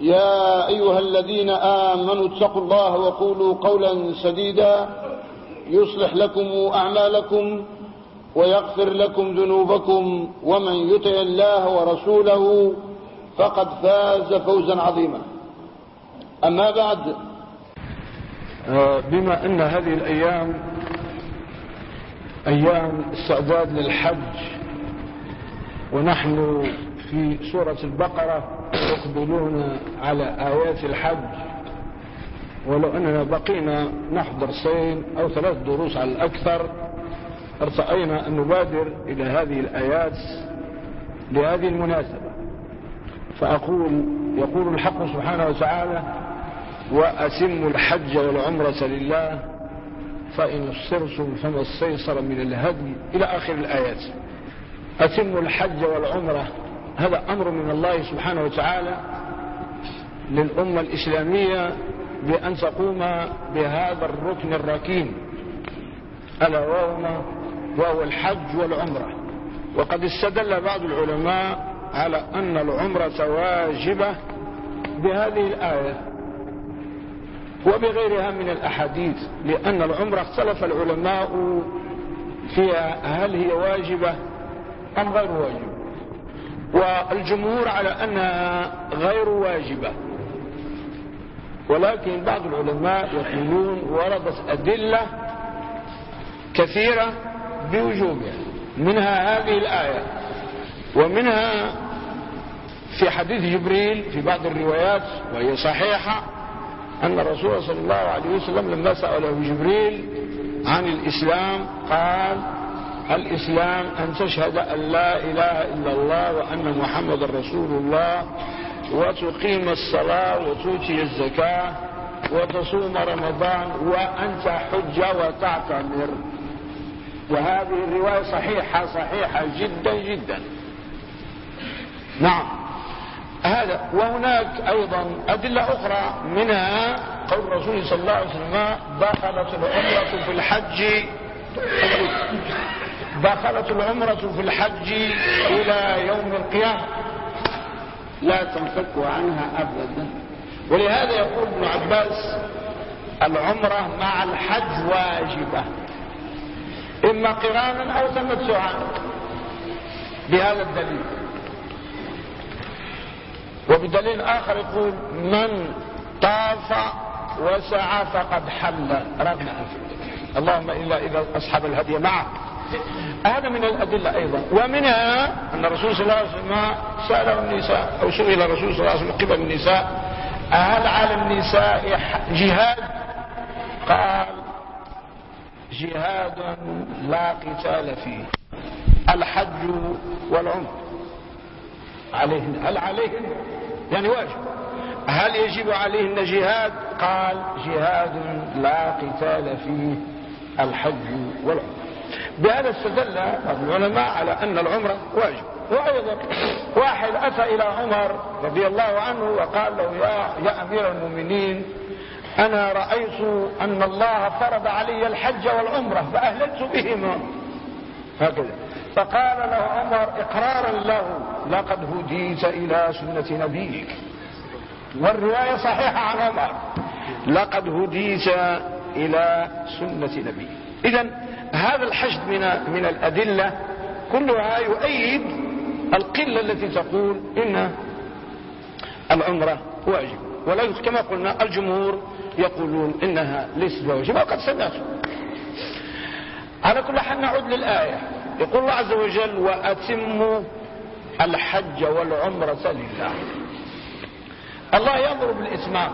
يا أيها الذين آمنوا اتقوا الله وقولوا قولا سديدا يصلح لكم أعمالكم ويغفر لكم ذنوبكم ومن يطع الله ورسوله فقد فاز فوزا عظيما. أما بعد بما أن هذه الأيام أيام استعداد للحج ونحن في سورة البقرة يقبلون على آيات الحج. ولو أننا بقينا نحضر درسين أو ثلاث دروس على الأكثر أرتأينا أن نبادر إلى هذه الآيات لهذه المناسبة. فأقول يقول الحق سبحانه وتعالى وأتموا الحج والعمرة لله فإن اصرتم فما استيسر من الهدي. إلى آخر الآيات. أتموا الحج والعمرة هذا أمر من الله سبحانه وتعالى للأمة الإسلامية بأن تقوم بهذا الركن الركين ألا وهو وهو الحج والعمرة. وقد استدل بعض العلماء على أن العمرة واجبة بهذه الآية وبغيرها من الأحاديث لأن العمرة اختلف العلماء فيها هل هي واجبة أم غير واجبة. والجمهور على أنها غير واجبة. ولكن بعض العلماء يقولون وردت أدلة كثيرة بوجوبها. منها هذه الآية ومنها في حديث جبريل في بعض الروايات وهي صحيحة أن الرسول صلى الله عليه وسلم لما سأله جبريل عن الإسلام قال الإسلام أن تشهد أن لا إله إلا الله وأن محمد رسول الله وتقيم الصلاة وتؤتي الزكاة وتصوم رمضان وأن تحج وتعتمر. وهذه الرواية صحيحة صحيحة جدا جدا. نعم. هذا وهناك أيضا أدلة أخرى منها قول الرسول صلى الله عليه وسلم دخلت العمرة في الحج دخلت العمرة في الحج إلى يوم القيامة. لا تنفك عنها أبدا. ولهذا يقول ابن عباس العمرة مع الحج واجبة. إما قرانا أو تمتعا بهذا الدليل. وبدليل آخر يقول من طاف وسعى فقد حل. أنفه اللهم إلا إذا أصحاب الهدي معه. هذا من الأدلة أيضا. ومنها أن الرسول صلى الله عليه وسلم سأله النساء أو سئل الرسول صلى الله عليه وسلم قبل النساء هل على النساء جهاد؟ قال جهاد لا قتال فيه الحج والعمر. عليهن هل عليهن؟ يعني واجب. هل يجب عليهن جهاد؟ قال جهاد لا قتال فيه الحج والعمر. بهذا استدل العلماء على أن العمرة واجب. وأيضا واحد أتى إلى عمر رضي الله عنه وقال له يا, يا أمير المؤمنين أنا رأيت أن الله فرض علي الحج والعمرة فأهللت بهما. هكذا. فقال له عمر إقرارا له لقد هديت إلى سنة نبيك. والرواية صحيحة عن عمر لقد هديت إلى سنة نبيك. إذا هذا الحشد من من الأدلة كلها يؤيد القلة التي تقول إن العمرة واجب. ولا كما قلنا الجمهور يقولون إنها ليست بواجب وقد سمعت. على كل حال نعود للآية. يقول الله عز وجل وأتموا الحج والعمرة لله. الله يأمر بالإتمام.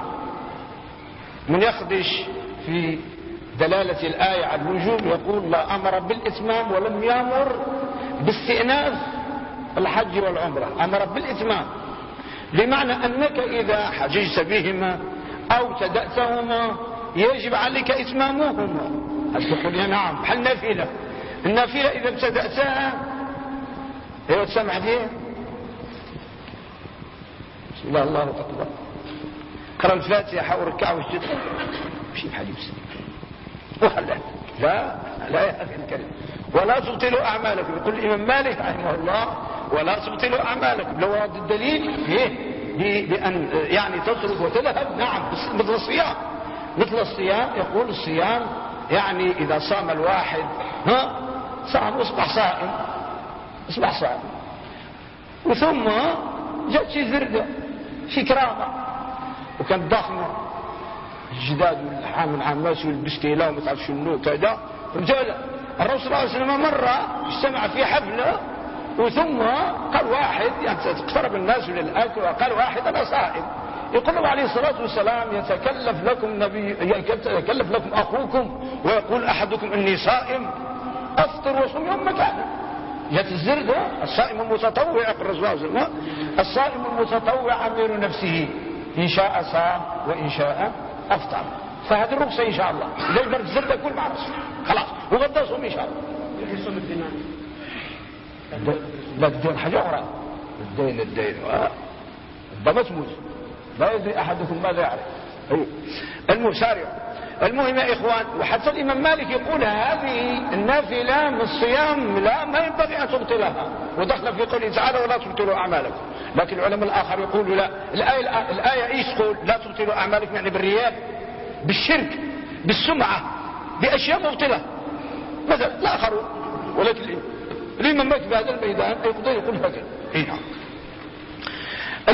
من يخدش في دلالة الآية على الوجوب يقول الله أمر بالإتمام ولم يأمر باستئناف الحج والعمرة. أمر بالإتمام. بمعنى أنك إذا حججت بهما أو تدأتهما يجب عليك إتمامهما. هل تقول يا نعم؟ بحال النافلة النافلة إذا ابتدأتها أيوه تسمع فيها؟ بسم الله الله أكبر. قرأ الفاتحة وركع وسجد. مشي بحال يمسك وخلاه لا لا يا أخي ولا تبطلوا أعمالكم. يقول الإمام مالك رحمه الله ولا تبطلوا أعمالكم. لو ورد الدليل إيه؟ بأن يعني تصرف وتذهب. نعم مثل الصيام. مثل الصيام يقول الصيام يعني إذا صام الواحد ها؟ صام أصبح صائم. أصبح صائم. وثم جات شي زردة شي كرامة. وكانت ضخمة. الجداد واللحام والعماس والبسكيلة وما تعرف شنو كذا. رجال الرسول صلى الله عليه وسلم مرة اجتمع في حفلة وثم قال واحد يعني اقترب الناس من الأكل وقال واحد أنا صائم. يقول عليه الصلاة والسلام يتكلف لكم نبي يتكلف لكم أخوكم ويقول أحدكم إني صائم. أفطر وصوم يوم مكانه جت الزردة الصائم المتطوع الرسول صلى الله عليه وسلم. الصائم المتطوع أمير نفسه. إن شاء صام وإن شاء أفطر. فهذه الرخصة إن شاء الله. ليش برد الزردة كل مع رسول خلاص. وغدا صوم إن شاء الله. لا الدين حاجة أخرى. الدين الدين. ده مسموس لا يدري أحدكم ماذا يعرف. المسارع المهم يا إخوان وحتى الإمام مالك يقول هذه النافلة من الصيام لا ما ينبغي أن تبطلها. ودخل في قوله تعالى ولا تبطلوا أعمالكم. لكن العلماء الآخر يقولوا لا. الآية, الآية إيش تقول لا تبطلوا أعمالكم يعني بالرياء بالشرك بالسمعة بأشياء مبطلة. مثلا الآخرون ولكن الإمام مالك في هذا الميدان يقول هكذا. إيه نعم.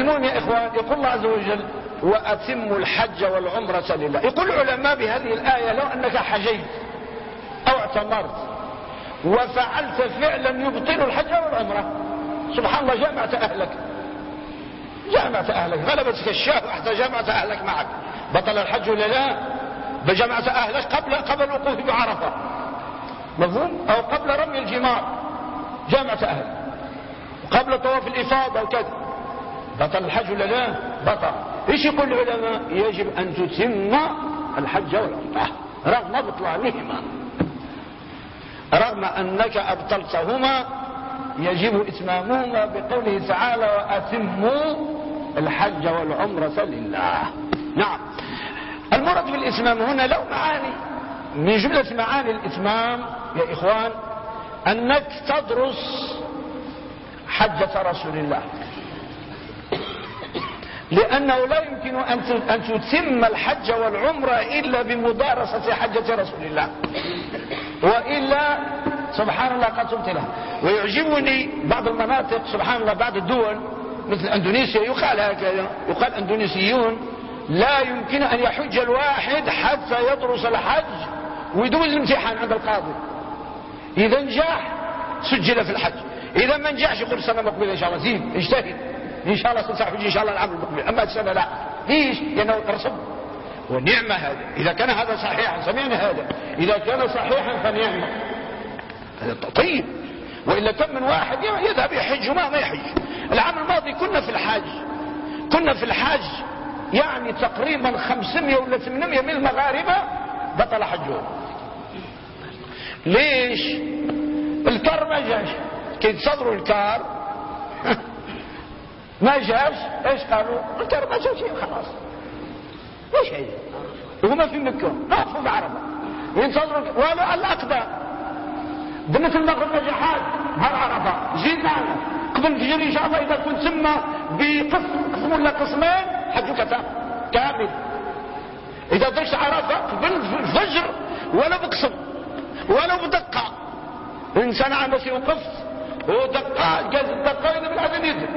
المهم يا إخوان يقول الله عز وجل وأتموا الحج والعمرة لله. يقول العلماء بهذه الآية لو أنك حجيت أو اعتمرت وفعلت فعلا يبطل الحج والعمرة. سبحان الله جامعت أهلك. جامعت أهلك. غلبتك الشاه حتى جامعت أهلك معك. بطل الحج ولا لا؟ بجمعت أهلك قبل قبل الوقوف بعرفة. مفهوم؟ أو قبل رمي الجمار. جامعة أهل. قبل طواف الإفاضة وكذا. بطل الحج ولا لا؟ بطل. إيش يقول العلماء؟ يجب أن تتم الحج والعمرة. رغم بطلانهما رغم أنك أبطلتهما يجب إتمامهما بقوله تعالى وأتموا الحج والعمرة لله. نعم. المراد بالإتمام هنا له معاني. من جملة معاني الإتمام يا إخوان أنك تدرس حجة رسول الله. لأنه لا يمكن أن تتم الحج والعمرة إلا بمدارسة حجة رسول الله. وإلا سبحان الله قد تبطلها ويعجبني بعض المناطق سبحان الله بعض الدول مثل إندونيسيا يقال هكذا يقال إندونيسيون لا يمكن أن يحج الواحد حتى يدرس الحج ويدوز الامتحان عند القاضي. إذا نجح سجل في الحج. إذا ما نجحش يقول السنة مقبلة إن شاء الله. زيد اجتهد. إن شاء الله ستحج إن شاء الله العام المقبل أما السنة لا. ليش لأنه رسب ونعمه هذا. إذا كان هذا صحيحا سمعنا هذا. إذا كان صحيحا فنعمه هذا طيب. وإلا كم من واحد يذهب يحج وما ما يحج. العام الماضي كنا في الحاج. كنا في الحاج. يعني تقريبا 500 ولا 800 من المغاربه بطل حجهم. ليش؟ الكار ما جاش. كي تصدروا الكار. ما جاش إيش قالوا؟ الكار ما جاش خلاص. إيش هي وهما في مكة. وقفوا بعربة ينتظروا ولا الأقدام. بنت المغرب نجحات نهار عرفة معنا قبل الفجر إن شاء الله إذا كنت سمى بقسم ولا قسمين حجك كامل. إذا درت عرفة قبل الفجر ولا بقسم ولو بدقة. الإنسان عمس يوقف ودقة جاز الدقة إذا بالعدم يدر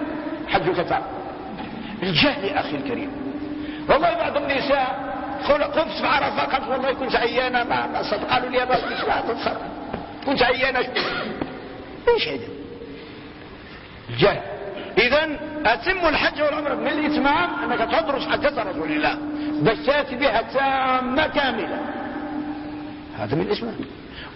حجك تعالى الجهل أخي الكريم. والله بعض النساء قفت بعرفة قالت والله كنت عيانة ما, صدق قالوا لي ما تتصرف كنت عيانة. إيش هذا الجهل. إذا أتم الحج والعمرة من الإتمام أنك تدرس حجة رسول الله بس تأتي بها تامة كاملة. هذا من الاسماء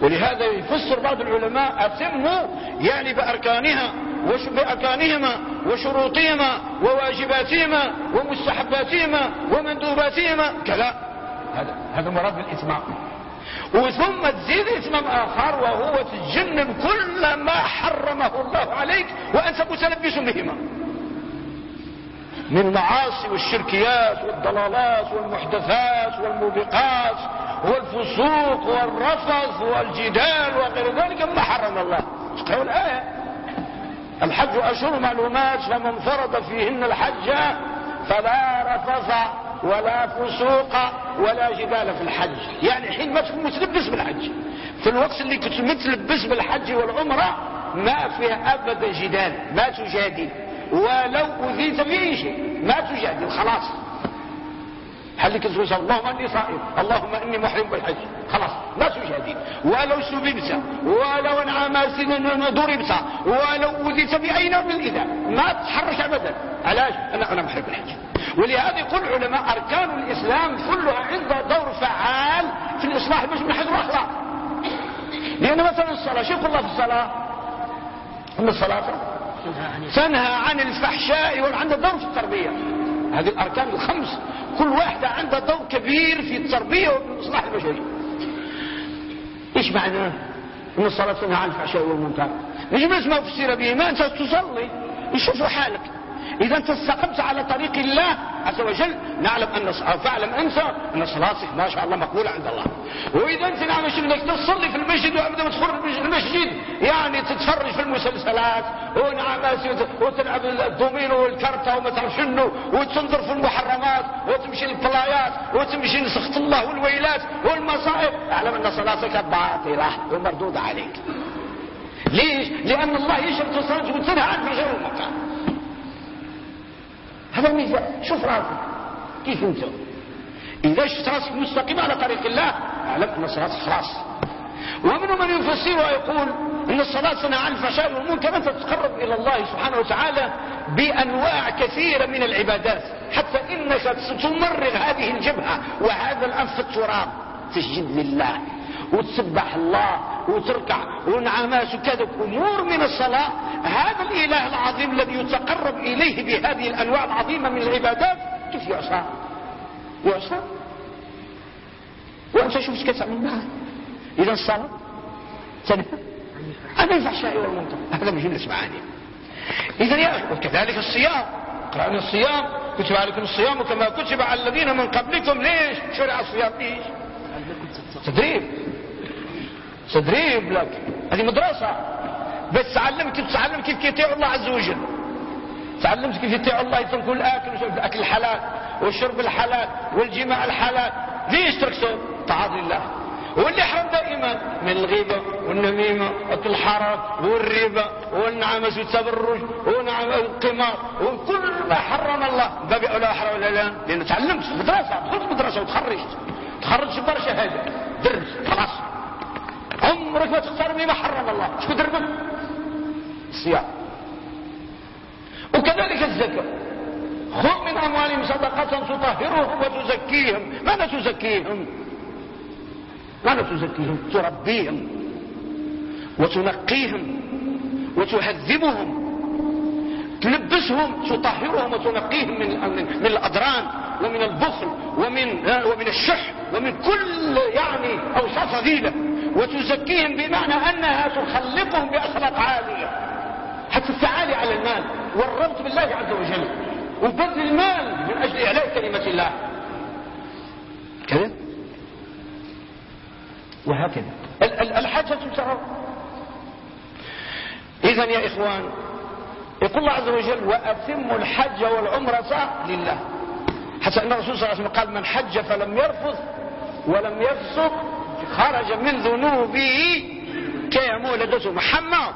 ولهذا يفسر بعض العلماء اتموا يعني بأركانها وش بأركانهما وشروطهما وواجباتهما ومستحباتهما ومندوباتهما. كذا. هذا هذا مراد بالإتمام. وثم تزيد إتمام آخر وهو تجنب كل ما حرمه الله عليك وأنت متلبس بهما. من المعاصي والشركيات والضلالات والمحدثات والموبقات والفسوق والرفض والجدال وغير ذلك ما حرم الله. تقرأوا الآية؟ الحج أشهر معلومات فمن فرض فيهن الحج فلا رفض ولا فسوق ولا جدال في الحج. يعني حين ما تكون متلبس بالحج. في الوقت اللي كنت متلبس بالحج والعمرة ما فيها أبدا جدال ما تجادل. ولو أذيت بأي شيء. ما تجادل خلاص. هل لك اللهم إني صائم. اللهم إني محرم بالحج. خلاص ما تجادل. ولو سببت ولو انعم ضربت ولو اذيت باي نوع من الاذى ما تتحرك ابدا. علاش؟ أنا أنا محرم بالحج. ولهذا يقول العلماء أركان الإسلام كلها عندها دور فعال في الإصلاح مش من حيث الأخلاق. لأن مثلا الصلاة شوف الله في الصلاة ان الصلاة تنهى عن الفحشاء. وعندها دور في التربية. هذه الأركان الخمس. كل واحدة عندها دور كبير في التربية وفي الإصلاح البشري إيش معنى إن الصلاة تنهى عن الفحشاء والمنكر؟ مش بس ما فسر به ما أنت تصلي. يشوفوا حالك. إذا أنت استقمت على طريق الله عز وجل نعلم أن فاعلم أنت أن صلاتك ما شاء الله مقبولة عند الله. وإذا أنت نعم انك تصلي في المسجد وأبدا تخرج من المسجد. يعني تتفرج في المسلسلات ونعم وتلعب الدومينو والكرتة وما تعرف شنو وتنظر في المحرمات وتمشي للطلايات وتمشي لسخط الله والويلات والمصائب. اعلم أن صلاتك باطلة ومردودة عليك. ليش؟ لأن الله يشرط الصلاة وتنهى عن فجر المكان. هذا الميزان شوف راسك. كيف أنت؟ إذا شفت راسك مستقيم على طريق الله اعلم أن الصلاة خلاص ومنهم من يفسر ويقول إن الصلاة تنهى عن والمنكر أنت تتقرب إلى الله سبحانه وتعالى بأنواع كثيرة من العبادات. حتى إنك تمرغ هذه الجبهة وهذا الأنف التراب تسجد لله وتسبح الله وتركع ونعماس وكذا أمور من الصلاة. هذا الإله العظيم الذي يتقرب إليه بهذه الأنواع العظيمة من العبادات. كيف يعصى يعصى وأنت شوف إيش كتعمل معه إذا الصلاة تنهى عن الفحشاء والمنكر. هذا من جمله معاني إذا يا وكذلك الصيام. قرأنا الصيام. كتب عليكم الصيام كما كتب على الذين من قبلكم. ليش؟ شرع الصيام. ليش؟ تدريب. تدريب لك. هذه مدرسة. بس تعلمت تتعلم كيف يطيع الله عز وجل. تعلمت كيف يطيع الله يتركوا الأكل وشرب الأكل الحلال والشرب الحلال والجماع الحلال. ليش تركته طاعة لله واللي حرم دائما من الغيبة والنميمة والحرام والربا والنعمس والتبرج ونعم القمار وكل ما حرم الله. باب اولى حرام ولا لا لأن تعلمت مدرسة دخلت مدرسة وتخرجت تخرجت برشا هذا. درس. خلاص. عمرك ما تختار مما حرم الله. شو دربك؟ الصيام. وكذلك الزكاة. خذ من أموالهم صدقة تطهرهم وتزكيهم. ماذا تزكيهم؟ ماذا تزكيهم؟ تربيهم وتنقيهم وتهذبهم. تلبسهم تطهرهم وتنقيهم من من الاضران ومن البخل ومن ومن الشح ومن كل يعني أوصاف فضيله وتزكيهم بمعنى أنها تخلقهم بأخلاق عالية. حتى التعالي على المال والربط بالله عز وجل وبذل المال من أجل إعلاء كلمة الله. كذا؟ وهكذا. الحاجة ترى. اذا يا إخوان يقول الله عز وجل وأتموا الحج والعمرة لله. حتى أن الرسول صلى الله عليه وسلم قال من حج فلم يرفض ولم يفسق خرج من ذنوبه كمولدته محمد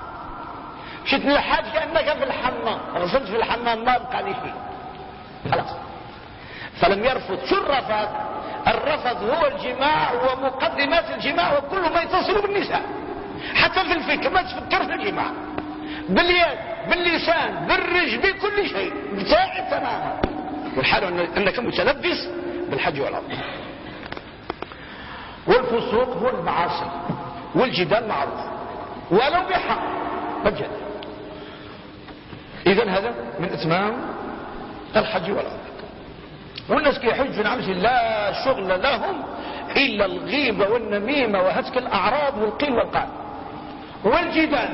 مشيت للحج كأنك في الحمام. غسلت في الحمام ما بقى لي شيء. خلاص. فلم يرفض شو الرفض الرفض هو الجماع ومقدمات الجماع وكل ما يتصل بالنساء. حتى في الفكر ما تفكر في الجماع. باليد باللسان بالرجل بكل شيء. بتاعي تماما. والحال أنك متلبس بالحج والعمرة. والفسوق هو المعاصي والجدال معروف. ولو بحق مجد. اذا هذا من إتمام الحج والعمرة. والناس كيحج في نعمش لا شغل لهم إلا الغيبة والنميمة وهتك الأعراض والقيل والقال. والجدال.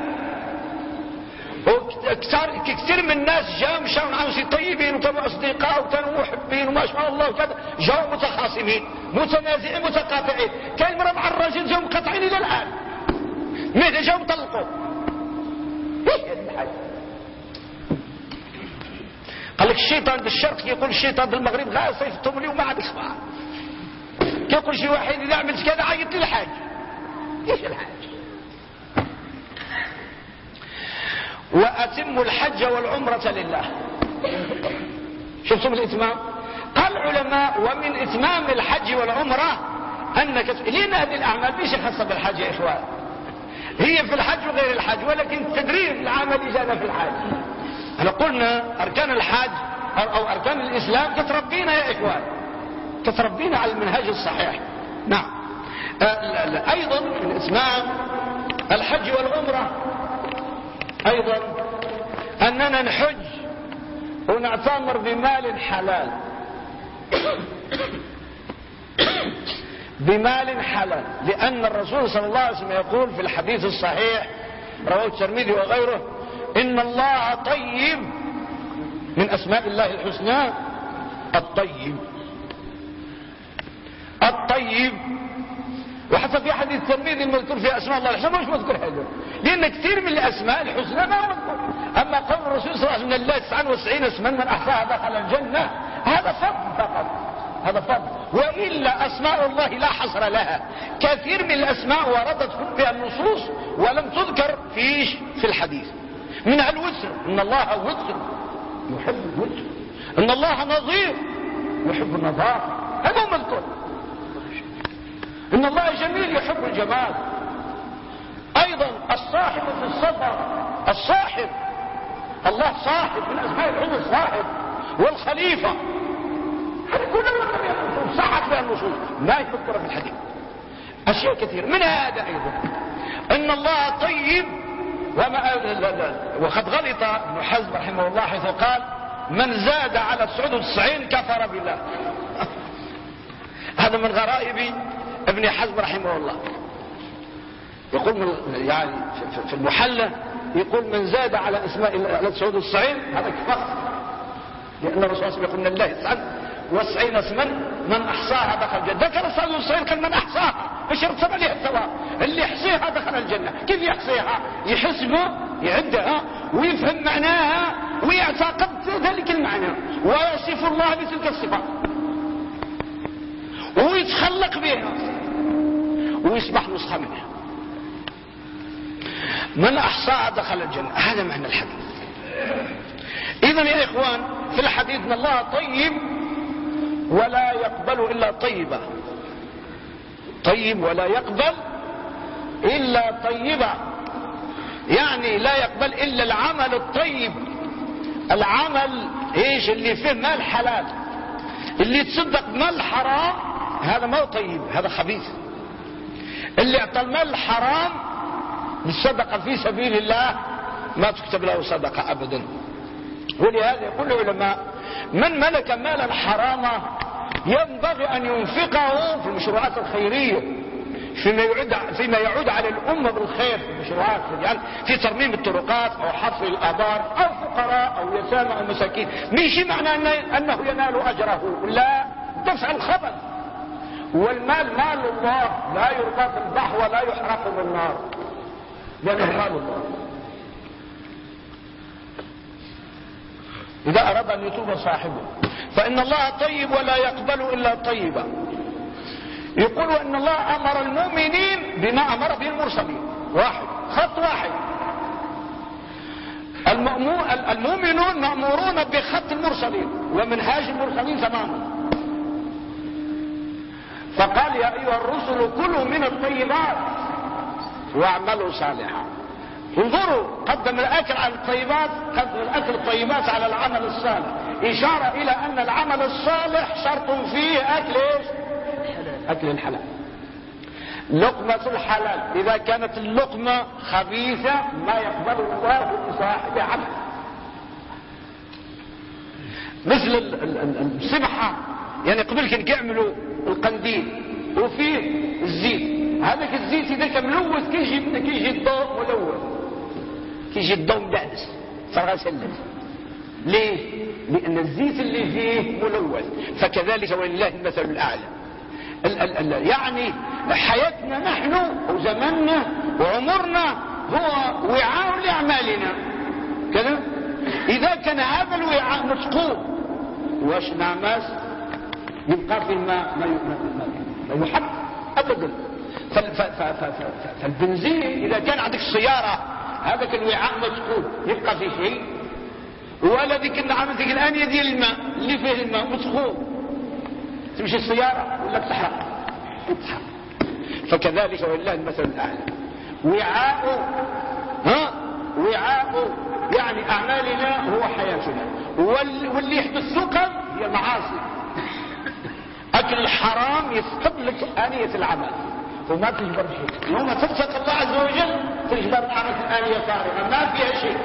وكثير كثير من الناس جاء مشاو نعم طيبين وكانوا أصدقاء وكانوا محبين وما شاء الله وكذا. جاءوا متخاصمين متنازعين متقاطعين. كان مرة مع الرجل جاءوا مقاطعين إلى الآن. ماذا جاءوا مطلقوا إيش هذه الحاجة؟ قال لك الشيطان بالشرق يقول الشيطان بالمغرب لا صيفتهم لي وما عاد أخبار كيقول شي واحد إذا عملت كذا عيط لي الحاج. إيش الحاج؟ وأتم الحج والعمرة لله. شفتم الإتمام؟ قال العلماء ومن إتمام الحج والعمرة أنك لأن هذه الأعمال ليش خاصة بالحج يا إخوان؟ هي في الحج وغير الحج ولكن تدريب العمل جانا في الحج إحنا قلنا أركان الحج أو أركان الإسلام تتربينا يا إخوان. تتربينا على المنهج الصحيح. نعم. أه، أيضا من إتمام الحج والعمرة أيضا أننا نحج ونعتمر بمال حلال. بمال حلال. لأن الرسول صلى الله عليه وسلم يقول في الحديث الصحيح رواه الترمذي وغيره إن الله طيب من أسماء الله الحسنى الطيب. الطيب وحتى في حديث الترمذي المذكور في أسماء الله الحسنى مش مذكور هذا لأن كثير من الأسماء الحسنى ما مذكور أما قول الرسول صلى الله عليه وسلم الله 99 اسما من أحصاها دخل الجنة. هذا فضل فقط. هذا فضل. وإلا أسماء الله لا حصر لها. كثير من الأسماء وردت بها النصوص ولم تذكر فيش في الحديث. منها الوتر. إن الله وتر. يحب الوتر. إن الله نظير. يحب النظافه هذا مذكور إن الله جميل يحب الجمال. أيضا الصاحب في السفر الصاحب الله صاحب من أسماء الحب الصاحب والخليفة. هذه كلها صحت بها النصوص. ما يفكر في الحديث. أشياء كثيرة. من هذا أيضا؟ إن الله طيب وما وقد غلط ابن حزم رحمه الله حيث قال من زاد على السعود والتسعين كفر بالله. هذا من غرائب ابن حزم رحمه الله. يقول من يعني في المحلة يقول من زاد على إسماء على سعود الصعيد هذا كفر لأن الرسول صلى الله عليه وسلم يقول يسعد وسعين اسما من أحصاها دخل الجنة. ذكر سعود الصعيد قال من أحصاها. مش يرتب عليها الثواب. اللي يحصيها دخل الجنة. كيف يحصيها؟ يحسبه يعدها ويفهم معناها ويعتقد ذلك المعنى. ويصف الله بتلك الصفات. ويتخلق بها ويصبح نسخة منها. من أحصاها دخل الجنة. هذا معنى الحديث. إذا يا إخوان في الحديث أن الله طيب ولا يقبل إلا طيبا طيب ولا يقبل إلا طيبا يعني لا يقبل إلا العمل الطيب. العمل إيش؟ اللي فيه مال حلال. اللي تصدق بمال حرام هذا ما هو طيب هذا خبيث. اللي اعطى المال حرام بالصدقة في سبيل الله ما تكتب له صدقة ابدا. ولهذا يقول العلماء من ملك مالا حراما ينبغي أن ينفقه في المشروعات الخيرية فيما يعود فيما يعود على الأمة بالخير في المشروعات يعني في ترميم الطرقات أو حفر الآبار أو فقراء أو يتامى أو مساكين مش معنى أنه ينال أجره؟ لا دفع الخبث. والمال مال الله. لا يرقى في البحر ولا يحرق بالنار لأنه مال الله. إذا أراد أن يتوب صاحبه. فإن الله طيب ولا يقبل إلا طيبا يقول أن الله أمر المؤمنين بما أمر به المرسلين. واحد. خط واحد. المؤمنون مأمورون بخط المرسلين. ومنهاج المرسلين تماما. فقال يا أيها الرسل كلوا من الطيبات واعملوا صالحا. انظروا قدم الأكل على الطيبات قدم الأكل الطيبات على العمل الصالح. إشارة إلى أن العمل الصالح شرط فيه أكل إيش؟ أكل الحلال لقمة الحلال. إذا كانت اللقمة خبيثة ما يقبل الله لصاحب عمل مثل السبحة. يعني قبل كان يعملوا القنديل وفيه الزيت. هذاك الزيت إذا كان ملوث كيجي كيجي الضوء ملوث. كيجي الضوء مدعس فغسلت ليه؟ لأن الزيت اللي فيه ملوث. فكذلك ولله المثل الأعلى. ال ال ال يعني حياتنا نحن وزمننا وعمرنا هو وعاء لأعمالنا. كذا؟ إذا كان هذا الوعاء مسقوط واش نعمس يبقى في الماء ما يحب أبدا. فالبنزين إذا كان عندك السيارة هذاك الوعاء مسقوط يبقى في شيء. ولا ذيك عندك الانية ديال الماء اللي فيه الماء مسقوط تمشي السيارة ولا تحرق تحرق فكذلك ولله المثل الأعلى. وعاء ها؟ وعاء يعني أعمالنا هو حياتنا. واللي يحدث سكر هي المعاصي أكل الحرام يفقد لك آنية العمل. وما تجبر شيء يوم تتقى الله عز وجل تجبر نعمة الآنية فارغة. ما فيها شيء.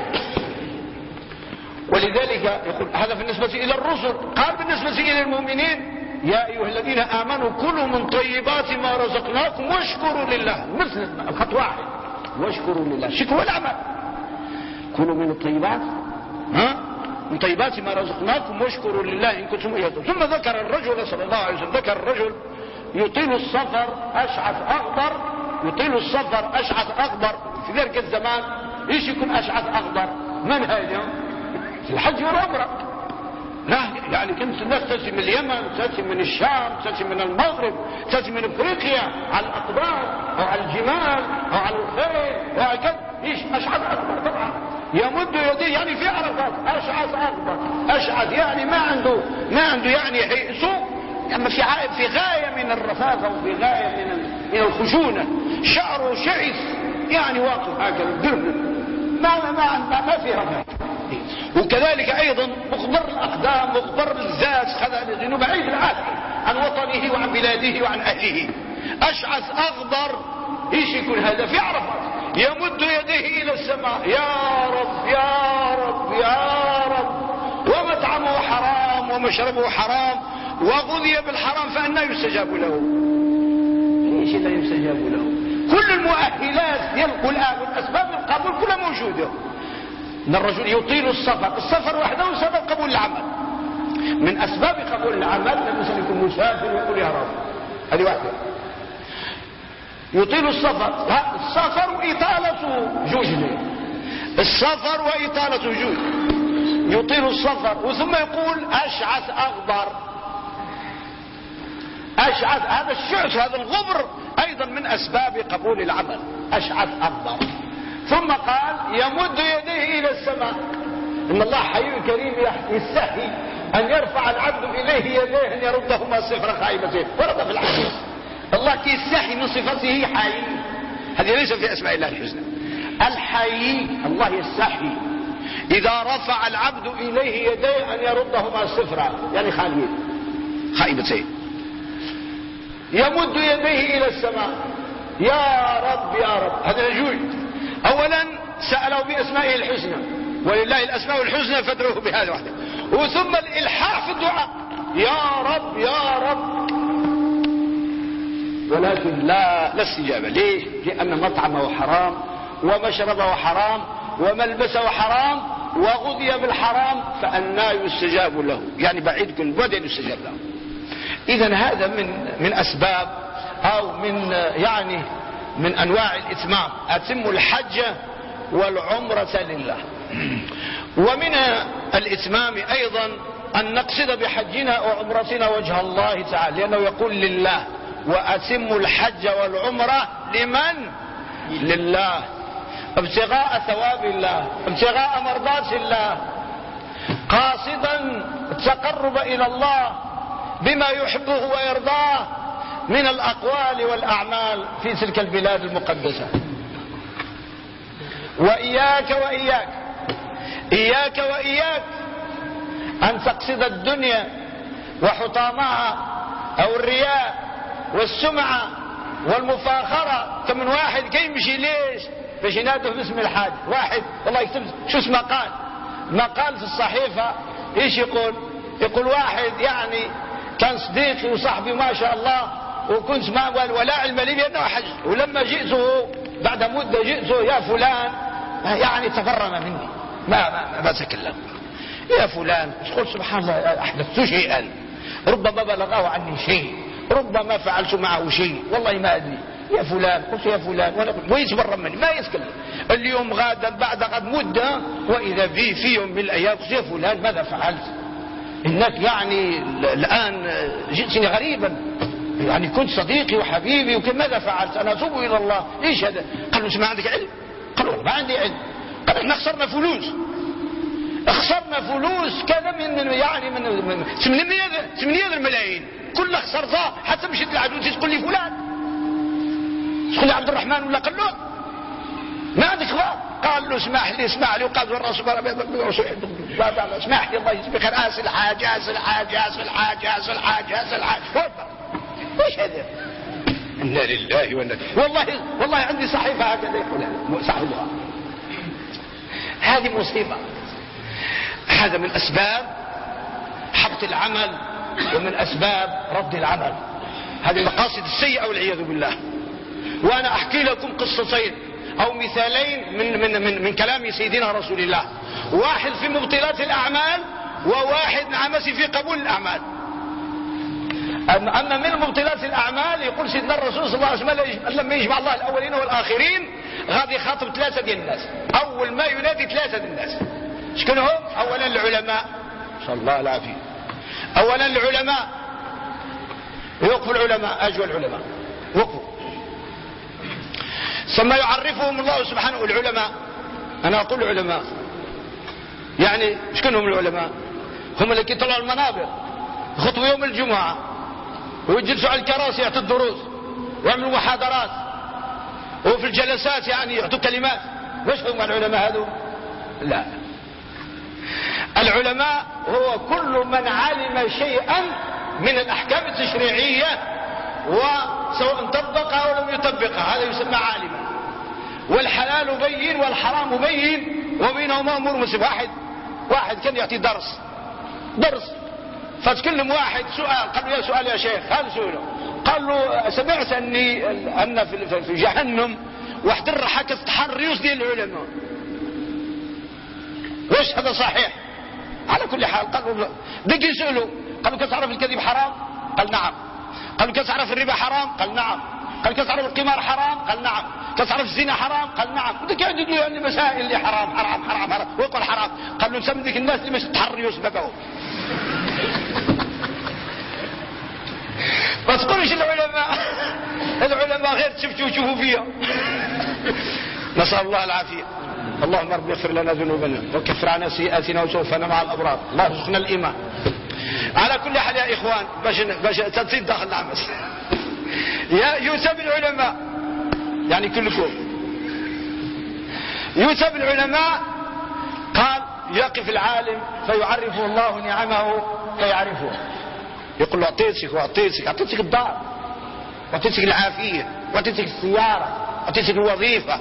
ولذلك يقول هذا بالنسبة إلى الرسل. قال بالنسبة إلى المؤمنين يا أيها الذين آمنوا كلوا من طيبات ما رزقناكم واشكروا لله. مثل الخط واحد واشكروا لله. شكروا العمل. كلوا من الطيبات ها؟ من طيبات ما رزقناكم واشكروا لله إن كنتم إياه ثم ذكر الرجل صلى الله عليه وسلم ذكر الرجل يطيل السفر أشعث أخضر يطيل السفر أشعث أخضر. في ذلك الزمان إيش يكون أشعث أخضر؟ من هذا الحج والعمرة. لا يعني كنت الناس تأتي من اليمن تأتي من الشام تأتي من المغرب تأتي من إفريقيا على الأقدار أو على الجمال أو على الخيل وهكذا. إيش؟ أشعث أخضر طبعا. يمد يديه يعني في عرفات أشعث أخضر أشعث يعني ما عنده ما عنده يعني سوء أما في في غاية من الرفاقه وفي غاية من من الخشونة. شعره شعث يعني واقف هكذا درب. ما ما ما, في رفاقه وكذلك أيضا مخبر الأقدام مخبر الذات خذا لأنه بعيد العهد عن وطنه وعن بلاده وعن أهله. أشعث اخضر إيش يكون هذا؟ في عرفات يمد يديه إلى السماء. يا رب يا رب يا رب. ومطعمه حرام ومشربه حرام وغذي بالحرام فأنا يستجاب له. ليش لا يستجاب له. كل المؤهلات ديال الآن والأسباب للقبول كلها موجودة. إن الرجل يطيل السفر السفر وحده سبب قبول العمل. من أسباب قبول العمل أن يكون مسافر ويقول يا رب. هذه واحدة. يطيل السفر. السفر واطالته جوج. السفر واطالته جوج. يطيل السفر وثم يقول أشعث أغبر. أشعث هذا الشعث هذا الغبر أيضا من أسباب قبول العمل. أشعث أخضر ثم قال يمد يديه إلى السماء. إن الله حي كريم يستحي أن يرفع العبد إليه يديه أن يردهما صفر خائبتين. ورد في الحديث. الله يستحي من صفته حي. هذه ليس في أسماء الله الحسنى. الحي الله يستحي إذا رفع العبد إليه يديه أن يردهما صفرا. يعني خاليين خائبتين يمد يديه إلى السماء. يا رب يا رب. هذا يجوز. اولا سأله بأسمائه الحسنى. ولله الأسماء الحسنى فادعوه بهذا وحده. وثم الإلحاح في الدعاء. يا رب يا رب. ولكن لا لا استجابة. ليه لأن مطعمه حرام ومشربه حرام وملبسه حرام وغذي بالحرام فأنا يستجاب له. يعني بعيد كل بعد يستجاب له. اذا هذا من من أسباب أو من يعني من أنواع الإتمام. أتم الحج والعمرة لله. ومن الإتمام أيضا أن نقصد بحجنا وعمرتنا وجه الله تعالى لأنه يقول لله واتم الحج والعمرة لمن؟ لله. ابتغاء ثواب الله ابتغاء مرضات الله. قاصدا التقرب إلى الله بما يحبه ويرضاه من الأقوال والأعمال في تلك البلاد المقدسة. وإياك وإياك إياك وإياك أن تقصد الدنيا وحطامها أو الرياء والسمعة والمفاخرة. من واحد كي يمشي ليش؟ باش ينادوا باسم الحاج. واحد والله يكتب شو اسمه قال. ما قال في الصحيفة. إيش يقول؟ يقول واحد يعني كان صديقي وصاحبي ما شاء الله وكنت ما ولا علم لي بأنه حج ولما جئته بعد مدة جئته يا فلان. يعني تفرم مني. ما ما, ما تكلم يا فلان. قلت سبحان الله أحدثت شيئا. ربما بلغه عني شيء. ربما فعلت معه شيء. والله ما أدري. يا فلان قلت يا فلان ويتبرم مني ما يتكلم اليوم غادا بعد قد مدة وإذا بي في يوم من الأيام قلت يا فلان ماذا فعلت؟ إنك يعني الآن جئتني غريبا. يعني كنت صديقي وحبيبي وكيف ماذا فعلت؟ أنا أتوب إلى الله. إيش هذا؟ قال ما عندك علم؟ قال ما عندي علم. قال إحنا خسرنا فلوس. خسرنا فلوس كذا من, يعني من 800 800 ملايين. كلها خسرتها حتى مشيت للعدو تقول لي فلان. تقول لي عبد الرحمن ولا قال له؟ ما عندك خبر قال له اسمح لي اسمح لي. وقال الرسول اسمح لي الله يسبق راس الحاج راس الحاج راس الحاج راس الحاج راس الحاج. إيش هذا؟ إنا لله وإنا والله والله عندي صحيفة هكذا يقول صاحبها هذه مصيبة. هذا من أسباب حبط العمل ومن أسباب رد العمل. هذه المقاصد السيئة والعياذ بالله. وأنا أحكي لكم قصتين أو مثالين من, من, من, من كلام سيدنا رسول الله. واحد في مبطلات الأعمال وواحد عمسي في قبول الأعمال. اما من مبطلات الأعمال يقول سيدنا الرسول صلى الله عليه وسلم لما يجمع الله الأولين والآخرين غادي يخاطب ثلاثة ديال الناس. أول ما ينادي ثلاثة ديال الناس. شكون هم أولا العلماء. صلى الله العافية. اولا العلماء. يوقف العلماء اجوا العلماء. وقفوا. ثم يعرفهم الله سبحانه العلماء. أنا أقول العلماء. يعني شكون هم العلماء؟ هم اللي كيطلعوا المنابر. خطبوا يوم الجمعة. ويجلسوا على الكراسي يعطوا الدروس. ويعملوا محاضرات. وفي الجلسات يعني يعطوا كلمات. وش هم العلماء هذو؟ لا. العلماء هو كل من علم شيئا من الأحكام التشريعية وسواء طبقها أو لم يطبقها هذا يسمى عالما. والحلال بين والحرام بين وبينهما أمور مسلم واحد واحد كان يعطي درس درس. فتكلم واحد سؤال قال له يا سؤال يا شيخ. هذا سؤاله قال له سمعت أني أن في جهنم واحد الرحى كتحريوس ديال العلماء. واش هذا صحيح؟ على كل حال قال له دق يسأله قال له كتعرف الكذب حرام؟ قال نعم. قال له كتعرف الربا حرام؟ قال نعم. قال كتعرف القمار حرام؟ قال نعم. كتعرف الزنا حرام؟ قال نعم. ودك يعني مسائل اللي حرام حرام حرام حرام. ويقول حرام. قال له سمي ذيك الناس اللي مش تحريوس بكاو ما تقولش العلماء العلماء غير تشفتوا وتشوفوا فيها. نسأل الله العافية. اللهم رب اغفر لنا ذنوبنا وكفر عنا سيئاتنا وتوفنا مع الأبرار. الله يرزقنا الإيمان. على كل حال يا إخوان باش باش تزيد داخل العمس يوسف العلماء يعني كلكم. يوسف العلماء قال يقف العالم فيعرفه الله نعمه فيعرفه. يقول له أعطيتك واعطيتك أعطيتك الدار. واعطيتك العافية. واعطيتك السيارة. واعطيتك الوظيفة.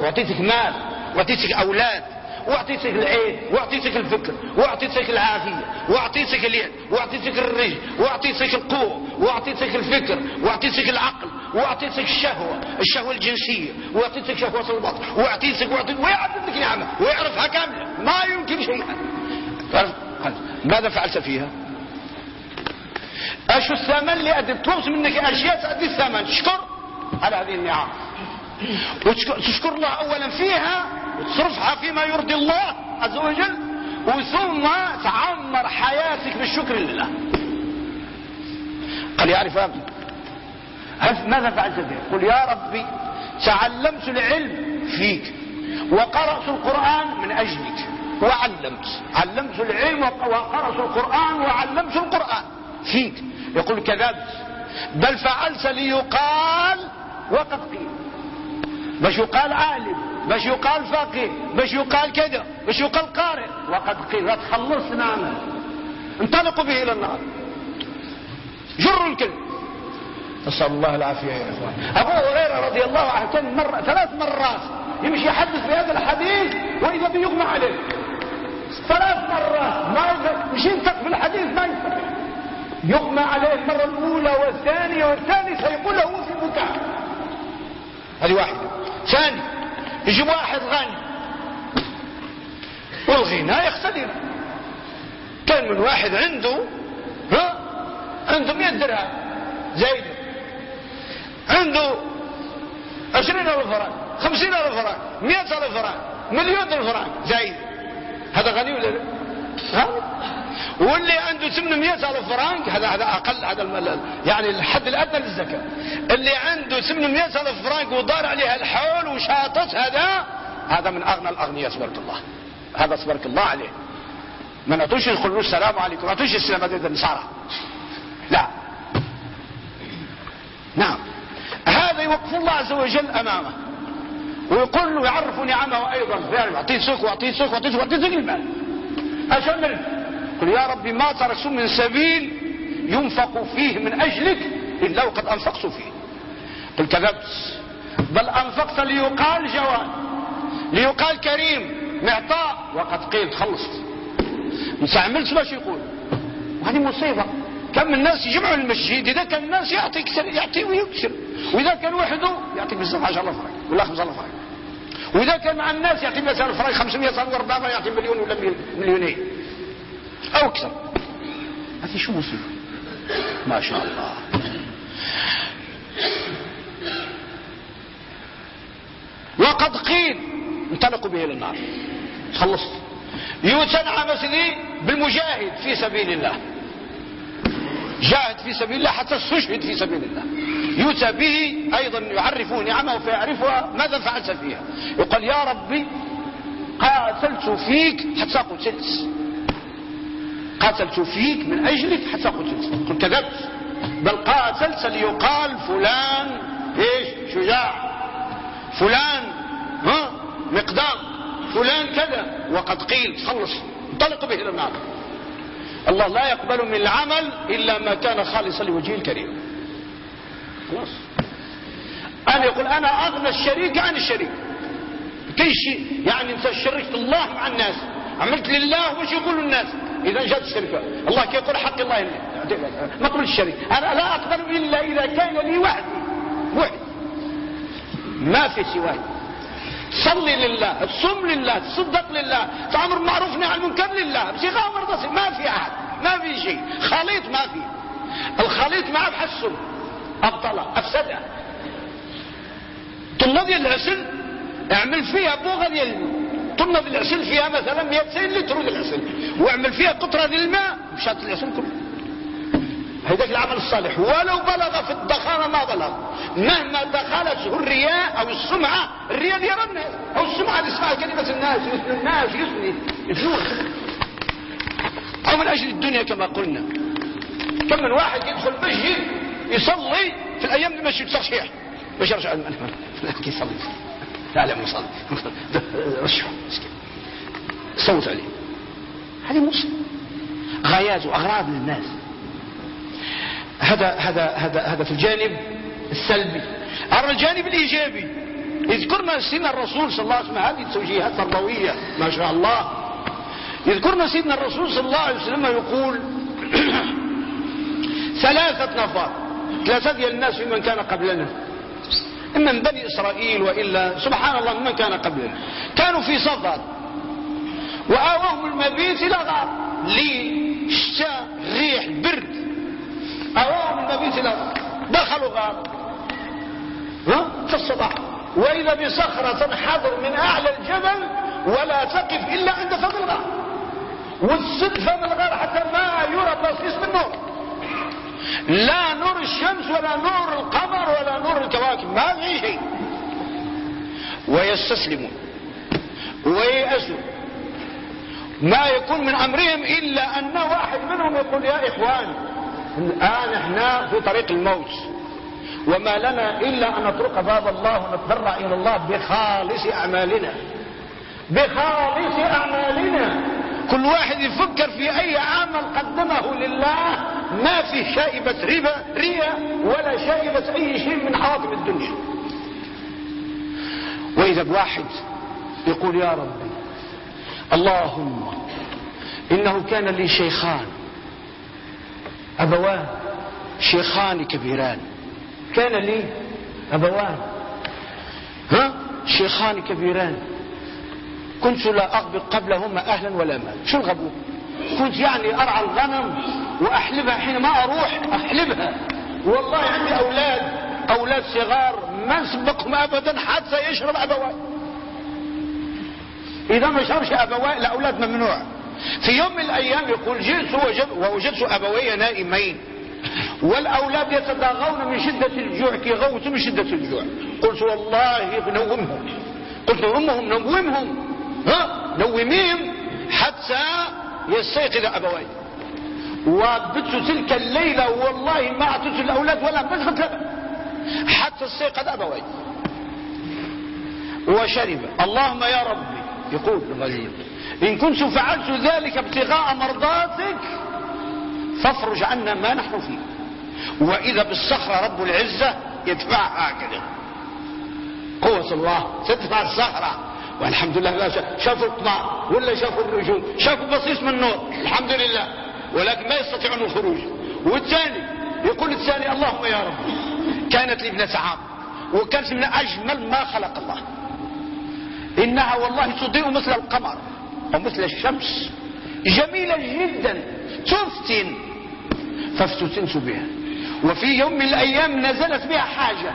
واعطيتك مال. واعطيتك أولاد واعطيتك العين واعطيتك الفكر واعطيتك العافية واعطيتك اليد واعطيتك الرجل واعطيتك القوة واعطيتك الفكر واعطيتك العقل واعطيتك الشهوة الشهوة الجنسية واعطيتك شهوة البطن واعطيتك واعطيتك ويعطيك نعمة ويعرفها كاملة ما يمكن شيئا. ماذا فعلت فيها؟ إيش الثمن اللي تطلب منك أشياء تأدي الثمن. تشكر على هذه النعم. وتشكر الله اولا فيها وتصرفها فيما يرضي الله عز وجل وثم تعمر حياتك بالشكر لله. قال يعرف ابني ماذا فعلت به قل يا ربي تعلمت العلم فيك وقرأت القرآن من أجلك وعلمت علمت العلم وقرأت القرآن وعلمت القرآن فيك. يقول كذبت بل فعلت ليقال وقد قيل. باش يقال عالم باش يقال فقيه باش يقال كذا باش يقال قارئ. وقد قيل تخلصنا منه انطلقوا به إلى النار. جروا الكلب نسأل الله العافية يا إخوان. أبو هريرة رضي الله عنه كان مرة ثلاث مرات يمشي يحدث بهذا الحديث وإذا بيغمى عليه. ثلاث مرات. ما مش ينطق بالحديث ما ينطق. يغمى عليه المرة الأولى والثانية والثالثة يقول له في بكاء هذه واحدة. ثاني يجي واحد غني والغنى يختلف. كان من واحد عنده ها عنده 100 درهم زايد. عنده عشرين ألف فرنك خمسين ألف فرنك مئة ألف فرنك مليون فرنك زايد. هذا غني ولا لا؟ ها؟ واللي عنده 800 ألف فرنك هذا هذا أقل هذا المال يعني الحد الأدنى للزكاة. اللي عنده 800 ألف فرنك ودار عليها الحول وشاطت هذا هذا من أغنى الأغنياء تبارك الله. هذا تبارك الله عليه. ما نعطوش يقولوا السلام عليكم ما نعطوش السلام هذا النصارى لا. نعم. هذا يوقف الله عز وجل أمامه. ويقول له يعرف نعمه أيضا. أعطيه سوق وأعطيه سوق وأعطيه سوق وأعطيه سوق المال. أشمل. قل يا ربي ما تركت من سبيل ينفق فيه من أجلك الا وقد أنفقت فيه. قل كذبت بل أنفقت ليقال جواد ليقال كريم معطاء وقد قيل خلصت. مش عملت باش يقول؟ وهذه مصيبة كم الناس يجمعوا المسجد إذا كان الناس يعطي كثر يعطي ويكثر وإذا كان وحده يعطي بزاف 10000 فرنك ولا 5000 فرنك وإذا كان مع الناس يعطي مثلا فرنك 500 صار وربما يعطي مليون ولا مليونين. أو أكثر. هذه شو مصيبه ما شاء الله. وقد قيل انطلقوا به إلى النار. خلصت. يوتنع مثلي بالمجاهد في سبيل الله. جاهد في سبيل الله حتى استشهد في سبيل الله. يؤتى به أيضا يعرفه نعمه فيعرفها ماذا فعلت فيها. يقول يا ربي قاتلت فيك حتى قتلت. قاتلت فيك من أجلك حتى قتلت قل كذبت. بل قاتلت ليقال فلان إيش؟ شجاع. فلان ها؟ مقدام فلان كذا. وقد قيل خلص. انطلق به إلى النار. الله لا يقبل من العمل إلا ما كان خالصا لوجهه الكريم. خلاص. أنا يقول أنا أغنى الشريك عن الشريك. كي شيء. يعني أنت شركت الله مع الناس. عملت لله وش يقولوا الناس؟ إذا جاءت الشركة. الله كي يقول حق الله ما قبل الشريك. أنا لا أقبل إلا إذا كان لي وحدي وحدي ما في سواي صلي لله تصوم لله تصدق لله. تعمر معروف عن المنكر لله. ابتغاء مرضى. ما في أحد. ما في شيء. خليط ما في. الخليط ما بحسن أبطله. افسدها طنة ديال العسل. اعمل فيها بوغه ديال طنة العسل فيها مثلا 200 لتر ديال العسل واعمل فيها ديال الماء مشات العسل كله. هذاك العمل الصالح. ولو بلغ في الضخامة ما بلغ. مهما دخلته الرياء أو السمعة الرياء يرى الناس. أو السمعة اللي يسمع كلمة الناس يثني الناس يثني يثنون أو من أجل الدنيا كما قلنا. كم من واحد يدخل مسجد يصلي في الأيام اللي ماشي تصحيح باش يرجع كي يصلي. لا يصلي رشه مسكين. صوت عليه. هذه مصيبه غايات وأغراض للناس. هذا هذا هذا هذا في الجانب السلبي. أما الجانب الإيجابي يذكرنا سيدنا الرسول صلى الله عليه وسلم هذه التوجيهات التربوية ما شاء الله. يذكرنا سيدنا الرسول صلى الله عليه وسلم يقول ثلاثة نفر ثلاثة ديال الناس ممن كان قبلنا. إما من بني إسرائيل وإلا سبحان الله ممن كان قبلنا كانوا في سفر وآوهم المبيت إلى غار. ليل الشتاء الريح البرد أوام النبي له دخلوا غار. في الصباح. وإذا بصخرة تنحدر من أعلى الجبل ولا تقف إلا عند فم الغار. والسد فم الغار حتى ما يرى بصيص من نور لا نور الشمس ولا نور القمر ولا نور الكواكب ما في شيء. ويستسلمون وييأسوا ما يكون من أمرهم إلا أن واحد منهم يقول يا إخوان الآن إحنا في طريق الموت وما لنا إلا أن نطرق باب الله ونتضرع إلى الله بخالص أعمالنا. بخالص أعمالنا. كل واحد يفكر في أي عمل قدمه لله ما في شائبة ربا ريا ولا شائبة أي شيء من عواطف الدنيا. وإذا بواحد يقول يا ربي اللهم إنه كان لي شيخان. أبوان شيخان كبيران. كان لي أبوان ها؟ شيخان كبيران. كنت لا أغبط قبلهما أهلا ولا مال شو الغبو؟ كنت يعني أرعى الغنم وأحلبها حينما أروح أحلبها. والله عندي أولاد أولاد صغار ما نسبقهم أبدا حتى يشرب أبوان إذا ما شربش أبوان الأولاد ممنوع. في يوم من الأيام يقول جئت ووجدت أبوي نائمين. والأولاد يتضاغون من شدة الجوع كي غوت من شدة الجوع. قلت والله نومهم. قلت أمهم نومهم. ها؟ نوميهم حتى يستيقظ أبوي. وبت تلك الليلة والله ما أعطيت الأولاد ولا مسخة حتى استيقظ أبوي. وشرب. اللهم يا ربي. يقول الرجل إن كنت فعلت ذلك ابتغاء مرضاتك فافرج عنا ما نحن فيه. وإذا بالصخرة رب العزة يدفعها هكذا. قوة الله تدفع الصخرة. والحمد لله لا شافوا القمار ولا شافوا النجوم؟ شافوا بصيص من النور. الحمد لله. ولكن ما يستطيعون الخروج. والثاني يقول الثاني اللهم يا رب كانت لي ابنة عام وكانت من أجمل ما خلق الله. إنها والله تضيء مثل القمر أو مثل الشمس. جميلة جدا. تفتن. فافتتنت بها. وفي يوم من الأيام نزلت بها حاجة.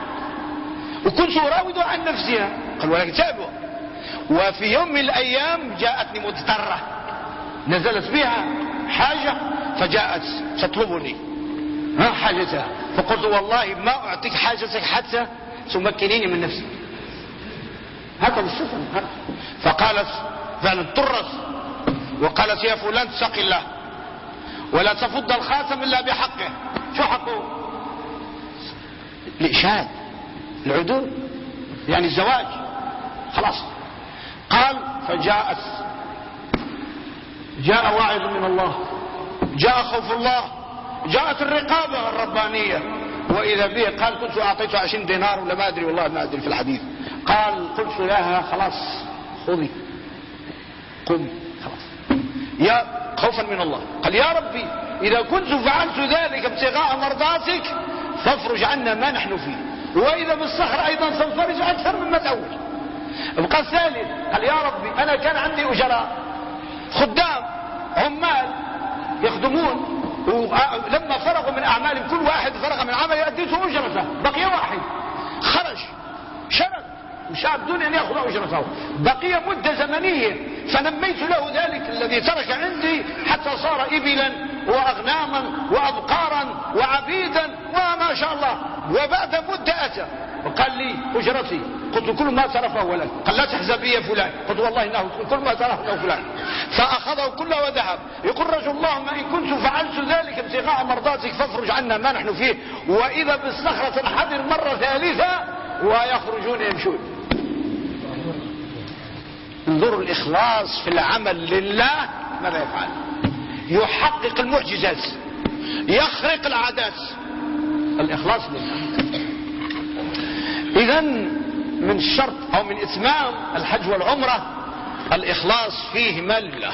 وكنت أراود عن نفسها قال ولكن تابوا وفي يوم من الأيام جاءتني مضطرة. نزلت بها حاجة فجاءت تطلبني. ها حاجتها؟ فقلت والله ما أعطيك حاجتك حتى تمكنيني من نفسي. هكذا السفن فقالت فعلا اضطرت وقالت يا فلان اتق الله ولا تفض الخاتم إلا بحقه. شو حقه؟ الإشهاد العدول يعني الزواج. خلاص. قال فجاءت. جاء واعظ من الله. جاء خوف الله. جاءت الرقابة الربانية. وإذا به قال كنت أعطيته عشرين دينار ولا ما أدري والله ما أدري في الحديث. قال قلت لها خلاص خذي قم خلاص. يا خوفا من الله. قال يا ربي إذا كنت فعلت ذلك ابتغاء مرضاتك فافرج عنا ما نحن فيه. وإذا بالصخر أيضا سنفرج أكثر مما الأول ابقى الثالث قال يا ربي أنا كان عندي أجراء. خدام عمال يخدمون. ولما فرغوا من اعمالهم كل واحد فرغ من عمل اديته أجرته. بقي واحد. خرج شرد وشاب دون أن يأخذ أجرته. بقي مدة زمنية. فنميت له ذلك الذي ترك عندي حتى صار ابلا واغناما وابقارا وعبيدا وما شاء الله. وبعد مدة أتى. وقال لي أجرتي. قلت كل ما ترفه لك قال لا تحزن بي فلان. قلت والله إنه كل ما ترفه فلان. فأخذه كله وذهب يقول رجل اللهم إن كنت فعلت ذلك ابتغاء مرضاتك فافرج عنا ما نحن فيه. وإذا بالصخرة الحذر مرة ثالثة ويخرجون يمشون. انظروا الإخلاص في العمل لله ماذا يفعل؟ يحقق المعجزات. يخرق العادات. الإخلاص لله. اذا من شرط أو من اتمام الحج والعمرة الإخلاص فيهما لله.